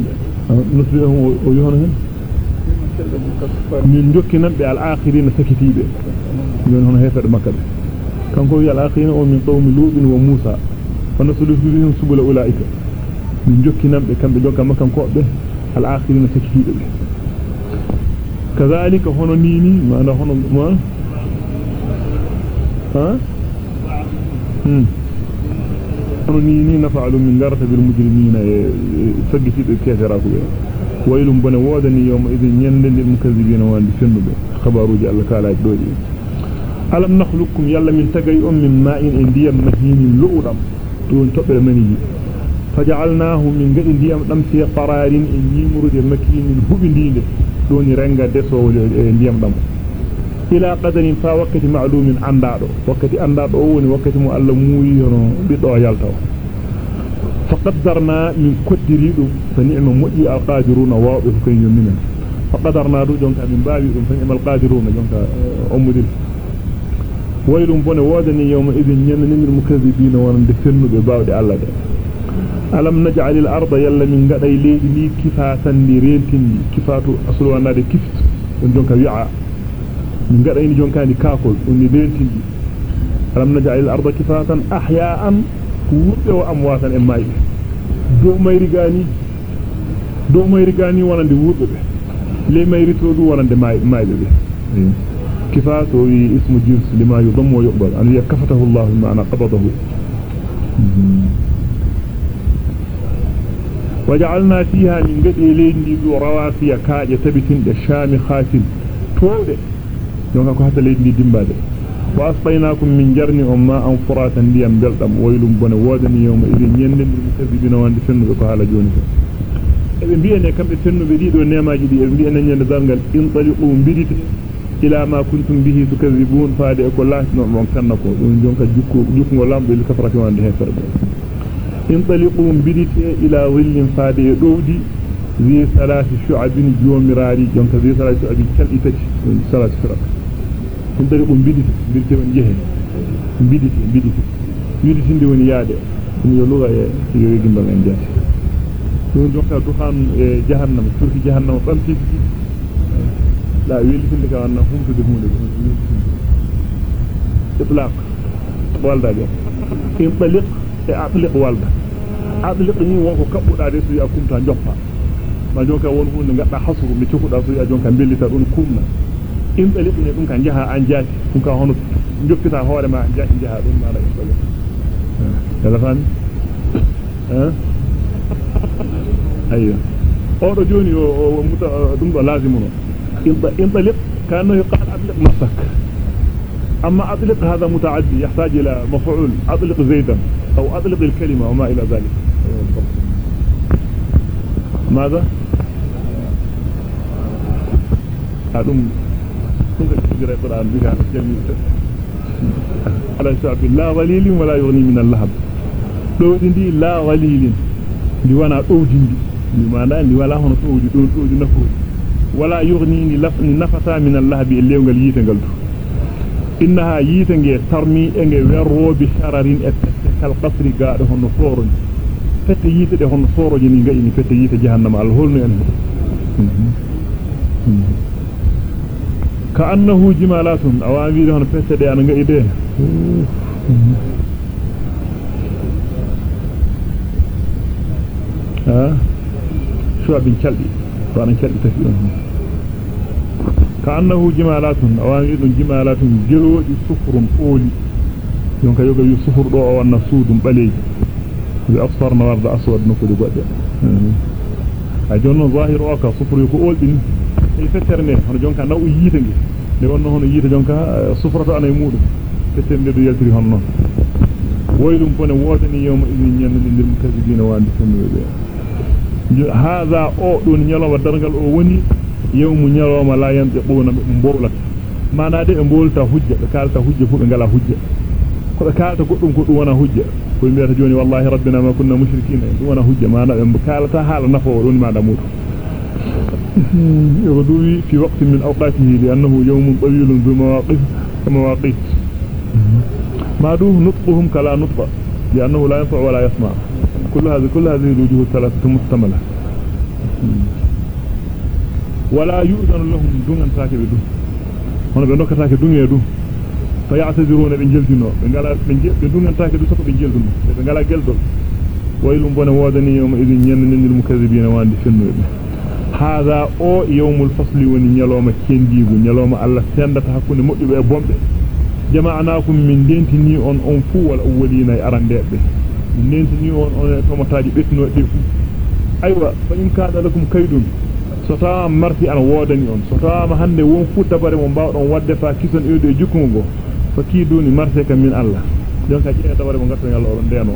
Speaker 2: نتبعهم ويهنهم min jokkinan be al-akhirin sakitibe min hono hefer makka kanko wi al-akhirin o min qawmi lubin wa musa min jokkinan be kambe jokka makkan ko be al-akhirin sakitibe be kazalika hono nini ma hono ma ha hmm hono nini nafa'alu min garata bil mujrimina sagitibe kefera ko be waylum bone wodani yawma idin nyande lil mukazzibina wandi fennube khabaruji Allah kala doji alam nakhluqukum yalla min tagay um min ma'in indiyam mahinin lu'udam don tobe maniji فجعلناه من قد ديام دمسي قرار اني مرد مكين من هب دين دون رنغا دسو ديام دم إلى قدر فوقت معلوم عنداد وقت عنداد وون وقت مؤلموي يونو بيدو يالتو فقدرنا من قدريد فنعم مجي القادرون واضح كن يمنا فقدرنا دو جونكا من باوي فنعم القادرون جونكا امدل آه، ويل بون وادني يوم اذن يمنا من المكذبين وان دفنوا بباوي الله. Alam naj'alil arda yalla min gaday leedi ni kifatan di rentindi kifatu aslu wanade kift don jonka wi'a min gaday ni jonka ni kakol on ni rentindi alam naj'alil arda kifatan ahya'an wurbe wa amwatan e maybe do mayri gani do mayri gani wonande wurbe be le mayri to du wonande maybe be kifatu ismu jins lima yudammu wa yuqbal an yakafatahu Allah ma'ana qabadahu وجعلنا فيها من جديلين ديو روافيا كاجة تبتين دشامي خاتل تولد يونكو حتى ليدن دي دمبادة وأصبيناكم من جرني أماء فراتا ديام بلتم. ويلم بنا وادن يوم إذن ينن المتذبين وان دفنوا بقهالة جونسا إذن بيانا كم تسنوا بديد ونما جدي إذن بيانا نظام قال انطلقوا مبديت إلى ما كنتم به تكذبون. فادي أكو الله نعمون كنكو ونجونك جكو جكو لامبي لكفرة وان دهي فردو انطلقوا بديك إلى ظل فادي دودي زي ثلاث شعب جومراري جونك ذي ثلاث شعب كل اتش ثلاث شرق. انطلقوا بديك بديك من جهة. بديك بديك يريد ان يكون يادة؟ ان يلغى يريد ان يكون جاسي تون جونك دخان آه، جهنم تركي جهنم تلتي بكي لا يريد ان يكون هم تدهون. إطلاق. والدة جونك انطلق اطلق والدة itlaq walda be intaliq e atliq walda atliq ni wonko kabbuda de so ya kumta joppa ma jonka won hunde gadda hasru mi cukuda so ya jonka bellita dun kumna in ni dun kan jaha an jaati dun ka hono joppita hoore ma jaati jaha dun ma la kala fami eh ayyo odo joni o muta dum do lazimuno in taliq كانه يقال اطلق نفسك اما اطلق هذا متعدي يحتاج إلى مفعول اطلق زيدا أو أطلق الكلمة وما إلى ذلك. ماذا؟ أدم تقرأ القرآن بها جميل. على شعب لا وليل ولا يغني من اللهب. لو دي لا وليل دي وأنا أوجندي لماذا؟ دي هنا توجي توجي نفوج ولا يغني نفتا من اللهب اللي ينقل يتنقل إنها يتنقل ترمي انجي ويرو بشررين كالقصر قاعد هن صور فتييت ده هن صور جنين غيني فتييت جهنم على الهول ان كأنه جمالات أوامير هن فتد أنا غيده ها؟ شو أبين كلي فأنا كلي تفيرهم كأنه جمالات أوامير جمالات جلو صفر أولي yonka كأنه جمالات أوانيد جمالات جلو يصفر أولي يونك يوغا يصفر دو أو النسود بلي بأصفر نوارد أسود نكود بعد. أجون ظاهر أوكا صفر يكو أول بن يفترني هنا جونك أنه يجيتنجي لأنه هنا يجيت جونك صفرة أنا يمود يفترني دو يلتري هنا ويل بني واتني يوم إذن ينمي للمكذبين واندفن هذا أو دون يلا ودرغل أو وني. Yawmu nyaloma la yantiquna mbowlat manade e mbolta hujja be kalta hujja fu be ngala hujja ko be kalta goddum ko dum wana hujja ko mbiyata joni wallahi rabbina ma kunna mushrikeen dum wana hujja mana be kalta hala nafo don ma da mutu يغدوي في وقت من أوقاته لأنه يوم طويل ذو مواقف ومواقيت ما دوه نطقهم كلا نطق لأنه لا ينفع ولا يسمع كل هذه كل هذه الوجوه الثلاثة محتملة ولا يؤذن لهم دون تاكب دون هنا بأنك تاكب دون. يدون فيعتذرون بنجلدنا بنقال بدون تاكب سوف بنجلدنا بنقال جلدنا ويل بنا وادني يوم إذن ينن المكذبين وان دفنوا هذا أو يوم الفصل وني نيالوما كنديغو. نيالوما الله سندata hakkunde moddibe e bombe jama'nakum min dentini on on fu wal awwalina e arandebe min dentini on on tomotaaji betno de fu aywa fa in so ta marti an wodani on so ta ma hande won fu dabare mo bawdon wadde fa kison ewde jukkungo fakiduni marse kam min Allah jonka jeeya dabare mo ngatto Allah on deno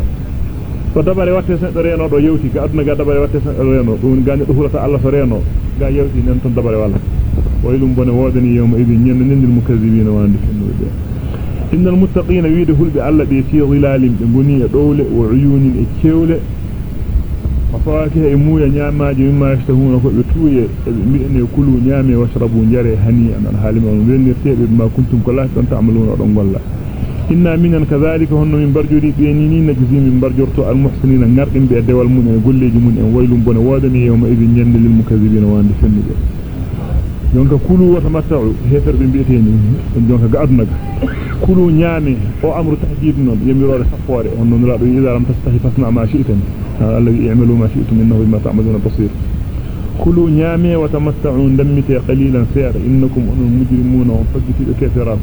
Speaker 2: to dabare watte sen reno do yewti ga aduna ga dabare watte sen reno dum gande do hulata Allah so reno ga yewti nen ton dabare wala waylum bone wodani yawma idin nyen nendil mukazzibina wandi fennude innal muttaqina wiide hulbe Allah be fi dhilalin be goni e dowle wa uyunin e kewle وفواكه إمويا نعمة مما يشتهون فبتوية بإن يكلوا نعمة واشربوا جري هنيئا الحالم ومن يرتيب بما كنتم كلاه أن تعملون رنقل إنا من كذلك هن من برجوري بينينين نجزي من برجورتو المحسنين نرقم بأدوى المن يقول لي جمون إن ويل بن وادني يومئذ ين للمكذبين وان دفن jonka kulu wata matta'u hefer be bi'eteni jonka ga adnaga kulu nyaame o amru tahdid non yamirore sappore on non la do ida lam tastahi fasna ma shi'tan alladhi i'malu ma shi'tum innahu bima ta'maluna basir kulu nyaame wa tamatta'u dammite qalilan sayra innakum anul mujrimuna wa fadti kafiran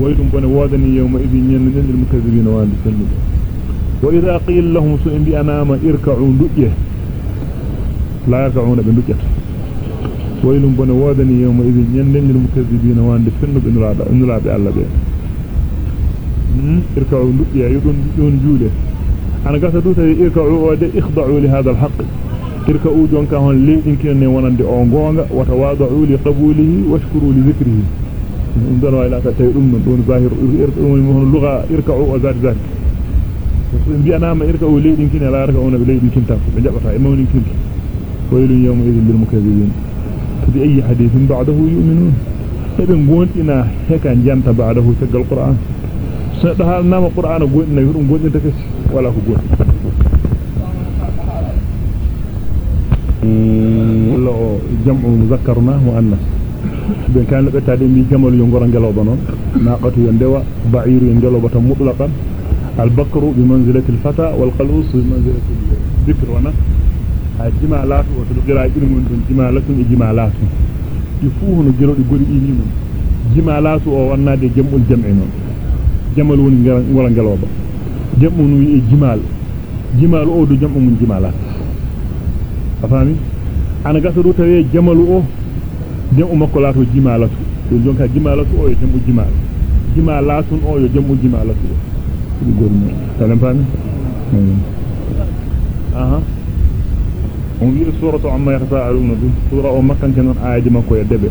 Speaker 2: waylum bana wadani yawma idhin yen lil mukazzibina wa sallu wa idha qila lahum su'in bi anama irka'u dujje la yarka'una bi dujjata waylum bana wadani yawma idhin yanden lil mukazzibina wande fenno be nulaada nulaabe alla be irka'u duya yudun don juule ana gasa du tawi irka'u wa de ikhda'u li hadha al haqq irka'u don ka hon leedin kinne wonande o gonga wa tawada'u li qabulihi washkuru li dhikrihi ndon wayla ta tay dum don zahir irka'u mon lugha irka'u wa zat zat bi anama irka'u leedin kinne la بأي حديث بعده يؤمنون. ابن قوتنا هكا جانت بعده تقى القرآن. سيدها نام القرآن قوتنا يقولون قوتنا تكس ولا هو قوت ولا جمع مذكرنا مؤنث بين كان لك تعليم جمل ينقر انجلو ناقة يندوى بعير يندلو بطا مطلقا. البكر بمنزلة الفتى والقلوص بمنزلة الذكر. ونفس jimalatu wato gira ilmun dun jimalatun e jimalatu di fu hono giro di gori ini mun jimalatu o wannade jamul jam'i non jamal woni ngora ngeloba jamu nu e jimal jimal o do jamu mun jimalat afami ana gasa do tawe jamalu o jamu makko lato jimalatu to jonka jimalatu o e jamu jimal jimalatun o yo jamu jimalatu di gori non tan fami aha ومن سورة عما يتساءلون سورة مكة كان آية مكة يدبه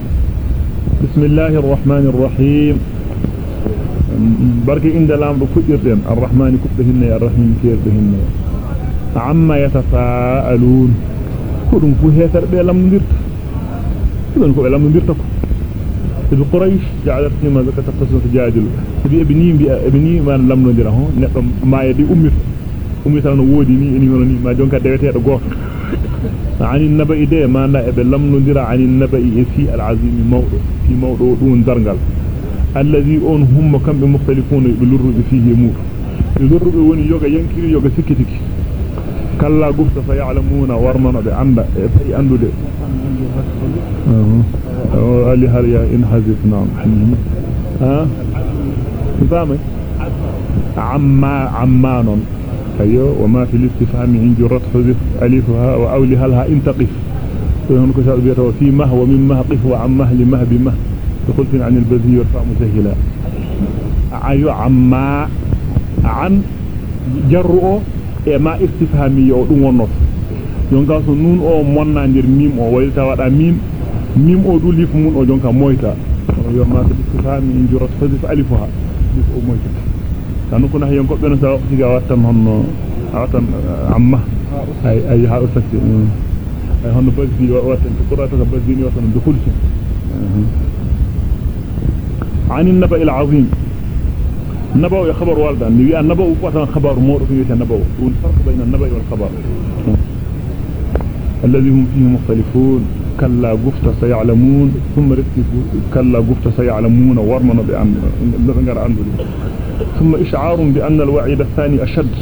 Speaker 2: بسم الله الرحمن الرحيم بركي عند لام بكجرين الرحمن كبهن يا الرحيم كيربهن عما يتساءلون كلهم فو هيتر بي لام نديرت كلهم فو لام نديرت في قريش جعلت ذكرت تقصد تجادل بي ابني بي ابني ما لام نديره نيكم ما يدي امي ummi tan wodi ni eni hono ni ma عن النبأ ده ما لا ابلم ندير عن النبأ في العظيم موضوع في موضوع دون درغال الذي اون هم كم مختلفون بلر فيه يمور لر وني يوغا ينكري يوغا سكتيكي كلا غفت فيعلمون ورمنا بأندا في أندود أه. علي هل يا حزف نعم ها فاهمي عما عمان أيوه وما في الاستفهام عند جرت حذف ألفها وأولها لها إن تقف. فهناك شعب في مه ومن مه قف وعن مه لمه بمه. بخلف عن البذي والفاء مسهلا أيوه عما عن جرؤ ما استفهامي أو دون ونص jonka so nun o monna ndir mim o waylta wada mim o du lif mun o jonka moyta yo ma ko istifhami in jurat hadith alifuha lif o moyta kanu kuna hayon ko beno sa diga wattan honno awatan amma. Ay ay ha usati ay honno bazzi watan ko qurata ka bazzi ni watan dukhul shi عن النبأ العظيم نبأ خبر والد النبي النبأ وقتا خبر مور في النبأ والفرق بين النبأ والخبر الذي هم فيه مختلفون كلا قفت سيعلمون ثم رتبوا كلا قفت سيعلمون ورمنا بأن ثم إشعار بأن الوعيد الثاني أشد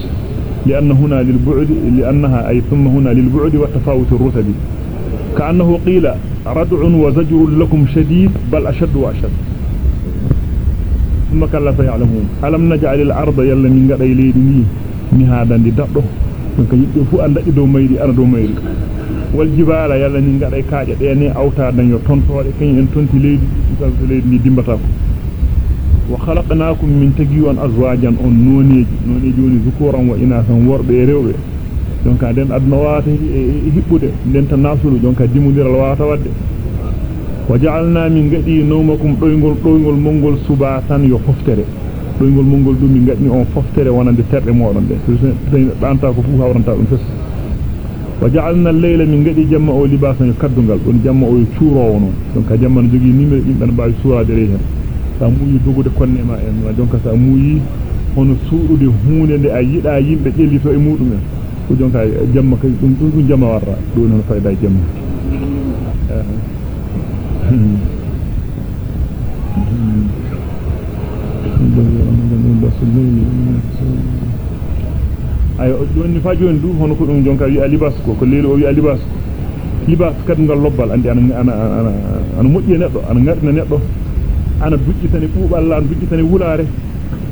Speaker 2: لأن هنا للبعد لأنها أي ثم هنا للبعد والتفاوت الرتب. كأنه قيل ردع وزجر لكم شديد بل أشد وأشد. ثم كلا سيعلمون ألم نجعل الأرض يلا من قد إليني نهادا فكيف أن دقي دو ميري أنا دو ميري من قد كاجة ديني أوتا دن يطنطور كين أن تنتي ليدي ليدي دي دمبتاكو. وخلقناكم من تجيوان أزواجا أنونيج نونيجوني ذكورا وإناثا وربي ريوبي جونكا دين أدنواته إهبود دين تناسلو جونكا جيمو دير الواتة ود وجعلنا من قدي نومكم روينغول روينغول مونغول سباتا يخفتري. روينغول مونغول دو من قدني أون ففتري وأنا دي تر موران دي. سرسين تانتاكو فوها وران تاكو نفس وجعلنا الليل من قدي جمع أولي باسا يكردنغل ون جمع أولي تشورا ونو جونكا جمع نجوغي نيمة إنتان باي سورا دريهن sa muuyi dogude konne ma en donc sa muuyi hono suurude huunde nde a yida yimbe jellito e mudum en ko jonka jamma kay dum dum jamma warra do non fayda jamma ay joni fa joni du hono ko dum jonka wi alibas ko ko leelo wi alibas libas kad ngal lobbal andi ana ana ana ana mojji neddo ana ngarna neddo ana dujjitani buubal an dujjitani wulaare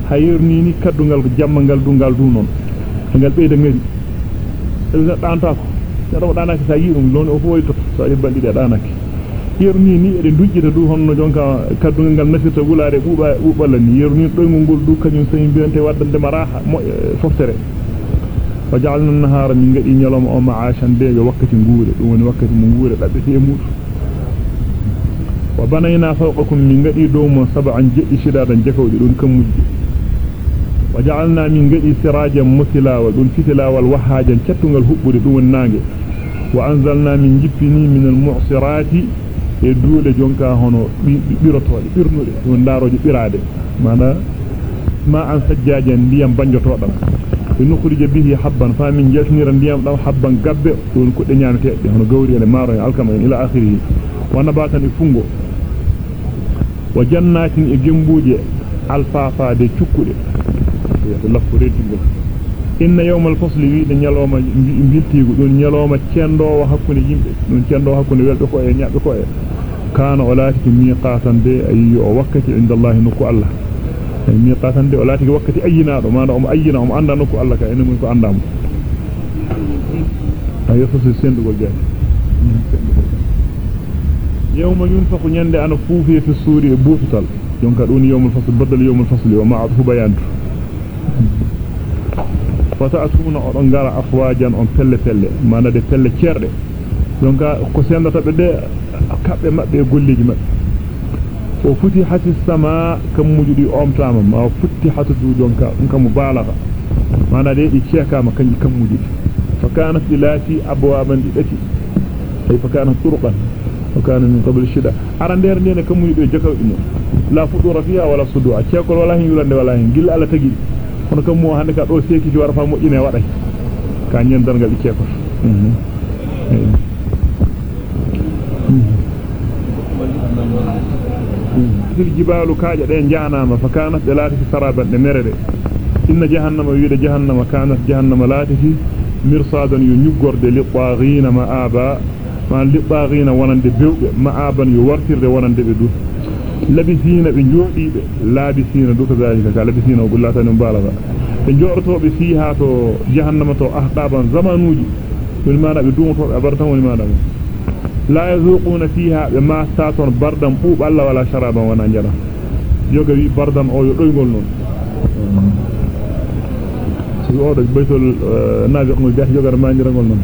Speaker 2: hayirni ni kaddungal jammangal dungal du non ngal beeda ngari ina danta ko nedo danaki sa yirum non o foy to so e bandi de danaki yerni ni ede dujjita du honno jonka kaddungal ngal nafirta wulaare buuba buubal ni yerni doygol ngol du kanyum sey biyante waddande maraha foftere وجعلنا النهار نيلوم أو معاشا be wakkati nguure dum woni wakkati mo nguure dabbete e mudu وَبَنَيْنَا فَوْقَكُمْ مِنْ غَدِي دُومَ سَبْعًا جِئْشِدَادًا جَكَوْدِ دُنْ كَمُجِ وَجَعَلْنَا مِنْ غَدِي سِرَاجًا مُتِلًا وَدُنْ فِتِلَا وَالْوَحَاجًا كَتُنْغَلْ حُبُدِ دُونْ نَانْغِ وَأَنْزَلْنَا مِنْ جِبِّنِي مِنَ الْمُعْصِرَاتِ إِدُولَ جُنْكَا هُنُو بِيرُوتُولِ بِيرْنُولِ دُونْ دَارُوجِ بِيرَادِ مَانَا مَا عَنْ سَجَّاجًا لِيَمْ بَنْجُوتُودَام وَنُخْرِجُ بِهِ حَبًّا فَمِنْ جَشْنِرَ لِيَمْ دَاو حَبًّا غَبَّ دُونْ كُدْ نْيَانُتِي هُنُو غَوْرِي لِمَارُو عَلْكَمَ إِلَى آخِرِهِ wa nabatan ifungo wa jannatin e gembuje alfafa de cukkude to laffu retingol inna yawmal fasli wi de nyaloma biltigo don nyaloma cendowo hakkunde yimbe don cendowo hakkunde welbe ko e nyaabe ko e kana walati miqatan de ayyo wakkati inda allah nuku allah miqatan de olati wakkati ayinaado maana o ayina o anda nokku Allah ka ene mun ko andamo ayo fosu sendugol jaati يوم ينفخ نند أنا فوفي في السور بوتال دونك دون يوم الفصل بدل يوم الفصل وما عطف بيان. فتأتكم اون غارا افواجا أون تل تل ما ندي تل تشير دونك كو سندتا بيد كاب مابي غوليجي ما ففتي حت السماء كم مجدي أوم تام ما فتي حت دو دونك ان كم بالغ ما ندي دي تشيكا ما كان كم مجدي فكانت لاتي ابوابا دي دتي كيف كانت طرقا. وكان من قبل الشدة أران دير دينا كم مجدي جكو إنه لا فطور فيها ولا صدوع تشاكل ولا هن يولند ولا هن جل على تجي kono kam mo hande ka do seki ci war fa mo ine waday ka nyandal gal ci ko fil jibalu kaaja de jahanama fa kanat de lati saraban de merede inna jahannama wiide jahannama ma li taghina wonande bewbe maaban yu wartirde wonande be du labisina be jodibe labisina du kazalika ka labisina gullata no balaga be jortobe fiha to jahannama to ahdaban zamanuji wal mana be dumoto be abartan wal mana لا يذوقون فيها بما ساتون بردا بوب الله ولا شرابا ولا نجرا يوغا وي بردا أو يدويغول نون سي اودا بيتول نافق مو جاح يوغا ما نجرا نون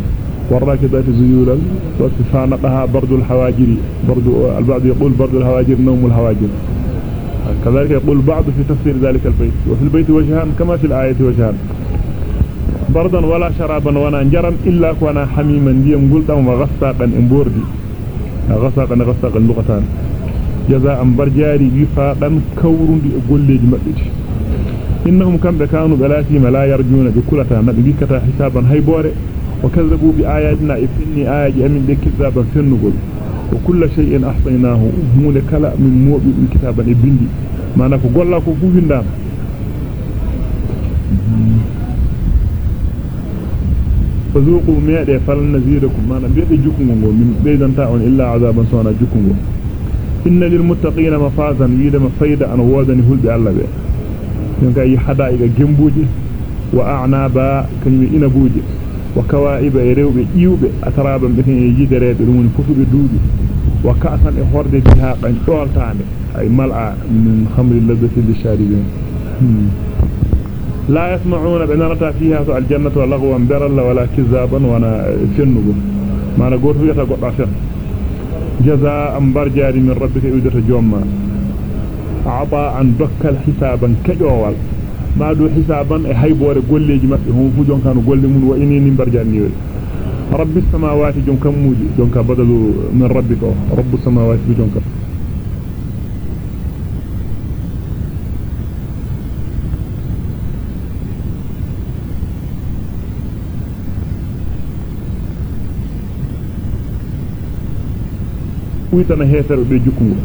Speaker 2: وراك ذات زيولا وفانقها برد الحواجر. برد البعض يقول برد الحواجر نوم الحواجر. كذلك يقول بعض في تفسير ذلك البيت. وفي البيت وجهان كما في الآية وجهان. بردا ولا شرابا ولا نجرا إلا كنا حميما ديم قلتا وغساقا امبوردي غساقا غساقا لغتان. جزاء برجاري وفاقا كورندي قليج مبتش إنهم كم كانوا بلاتيم لا يرجون بكلتا. نبيكتا حسابا هيبوري وكذبوا بآياتنا إفني آيات أمين بكذابا فنقل وكل شيء أحصيناه. هون كلا من موبي من كتابا إبندي ما نكو قول لكو فوفين دام فذوقوا ميدة فلن نزيدكم ما نبيد جكمه من بيدن تاعون إلا عذابا سوانا جكمه إن للمتقين مفازا. ويدما فايدة أن وادني هل بألا بي. ينكا أي حدائق جنبوجي وأعنابا كنمي إنبوجي وكوائب يريوب إيوب أترابا بكن يجيد ريب لمن كفب دودي وكأسا إخورد بها قن طولتان أي ملأ من خمر اللذة للشاربين. لا يسمعون بنرتا فيها الجنة لغوا برل ولا كذابا ولا فنغ ما نقول فيها تقول عشان جزاء برجاري من ربك يودة جوما. عطاء دكال حسابا كجوال. دو حسابا e haybore golleji mabbe hon fu jon kanu golle mun wa inini barjani yori rabbi samawati jon kamuji jon ka badalu min rabbika rabbu samawati jon ka ويتنا هيتر be jukungo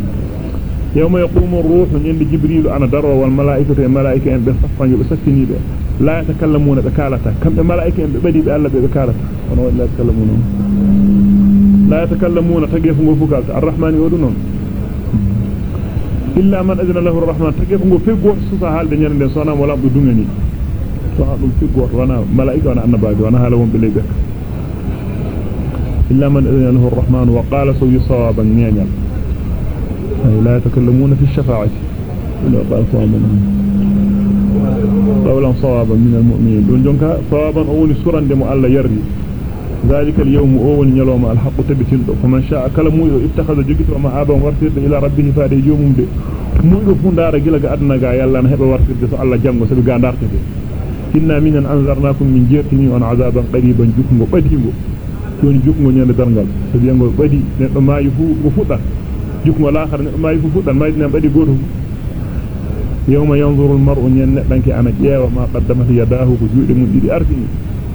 Speaker 2: يوم يقوم الروح عند جبريل أنا دروا والملائكة الملائكه إن بسفن يسكني به لا يتكلمون بكالتا كم الملائكه إن بدي بالله بكالتا أنا لا يتكلمون؟ لا يتكلمون. تجف مفكال الرحمن يودنهم. إلا من أذن له الرحمن. تجف في غور سوسا حال دي دي سونام ولا عبد دوني تو في غور وأنا ملائكة وأنا انباجي وأنا حالهم بلي بك إلا من أذن له الرحمن. وقال سوي صوابا. نينيا أي لا يتكلمون في الشفاعة. إلا قال صوابا. قولا صوابا من المؤمنين. دون جنك صوابا أولي سورا دم ألا يري. ذلك اليوم أول يلوم الحق تبتل. فمن شاء كلمه اتخذ جكت وما آبا ورسد إلى ربه فادي يوم دي مؤيد فندار جلق أدنى يلا نهب ورسد سو الله جنگ سبي غاندار تبي إنا من أنذرناكم من جيرتني وأن عذابا قريبا جكم بديغو دون جكم ñande dargal so biyango badi neddo maayi fu go fuda jukmo laakhar ne maayi fu fudan maayi nem badi goto yawma yanzuru al-mar'u nyen danki ana jeewa ma qaddamat yadahu ko juude mum didi ardini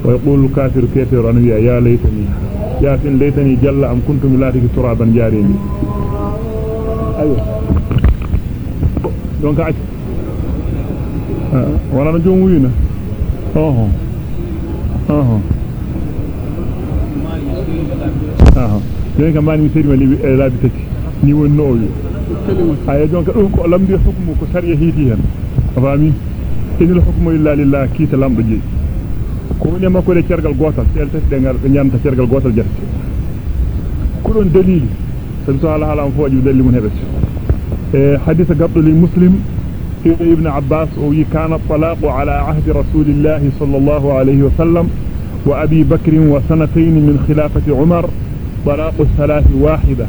Speaker 2: wa yaqulu kafiru kafiru an ya ya laytani ya tin laytani jalla am kuntum latiki turaban jarimi ayo donc ac wala no jom wuyna oho oho den kam bani mi sedi ma laabi tati ni won no wi ay donc dum ko lamdi hukmu ko sariya hiti hen fami inil hukmu illa lillah kita lamdo je ko woni makko de cergal gotal tel tati de ngal be nyanta cergal gotal jatti ko don dalili sabi so ala ala fooji dalili mun hebet e hadith gabdo li muslim ابن عباس وي كان الطلاق على عهد رسول الله صلى الله عليه وسلم وأبي بكر وسنتين من خلافة عمر طلاق الثلاث واحدة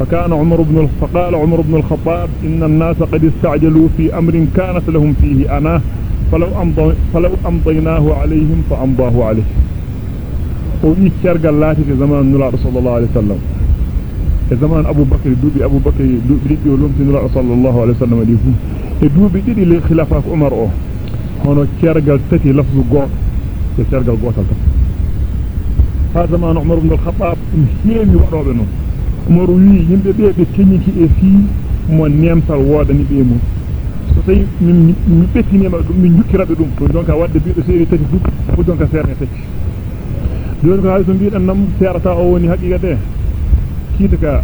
Speaker 2: فكان عمر بن فقال عمر بن الخطاب إن الناس قد استعجلوا في أمر كانت لهم فيه أنا فلو, أمضي فلو أمضيناه عليهم فأمضاه عليه. وإيه شرق الله في زمان نلا رسول الله عليه وسلم. في زمان أبو بكر دوبي أبو بكر دوبي ولوم في نلا رسول الله عليه وسلم ديفو دوبي دي لخلافة عمر أو. هنا شرق تتي لفظ قوت. شرق القوت هذا زمان عمر بن الخطاب هيمي وروبه نون Umaru wi yimbe be be kenyiki e fi mo nemtal wodani be mum so tay min mi bettinima dum min jukkirabe dum to donc wadde biido seeri tati duk fu donc serne tati don ko hayso biidan nam serata o woni haqiqa de kitaka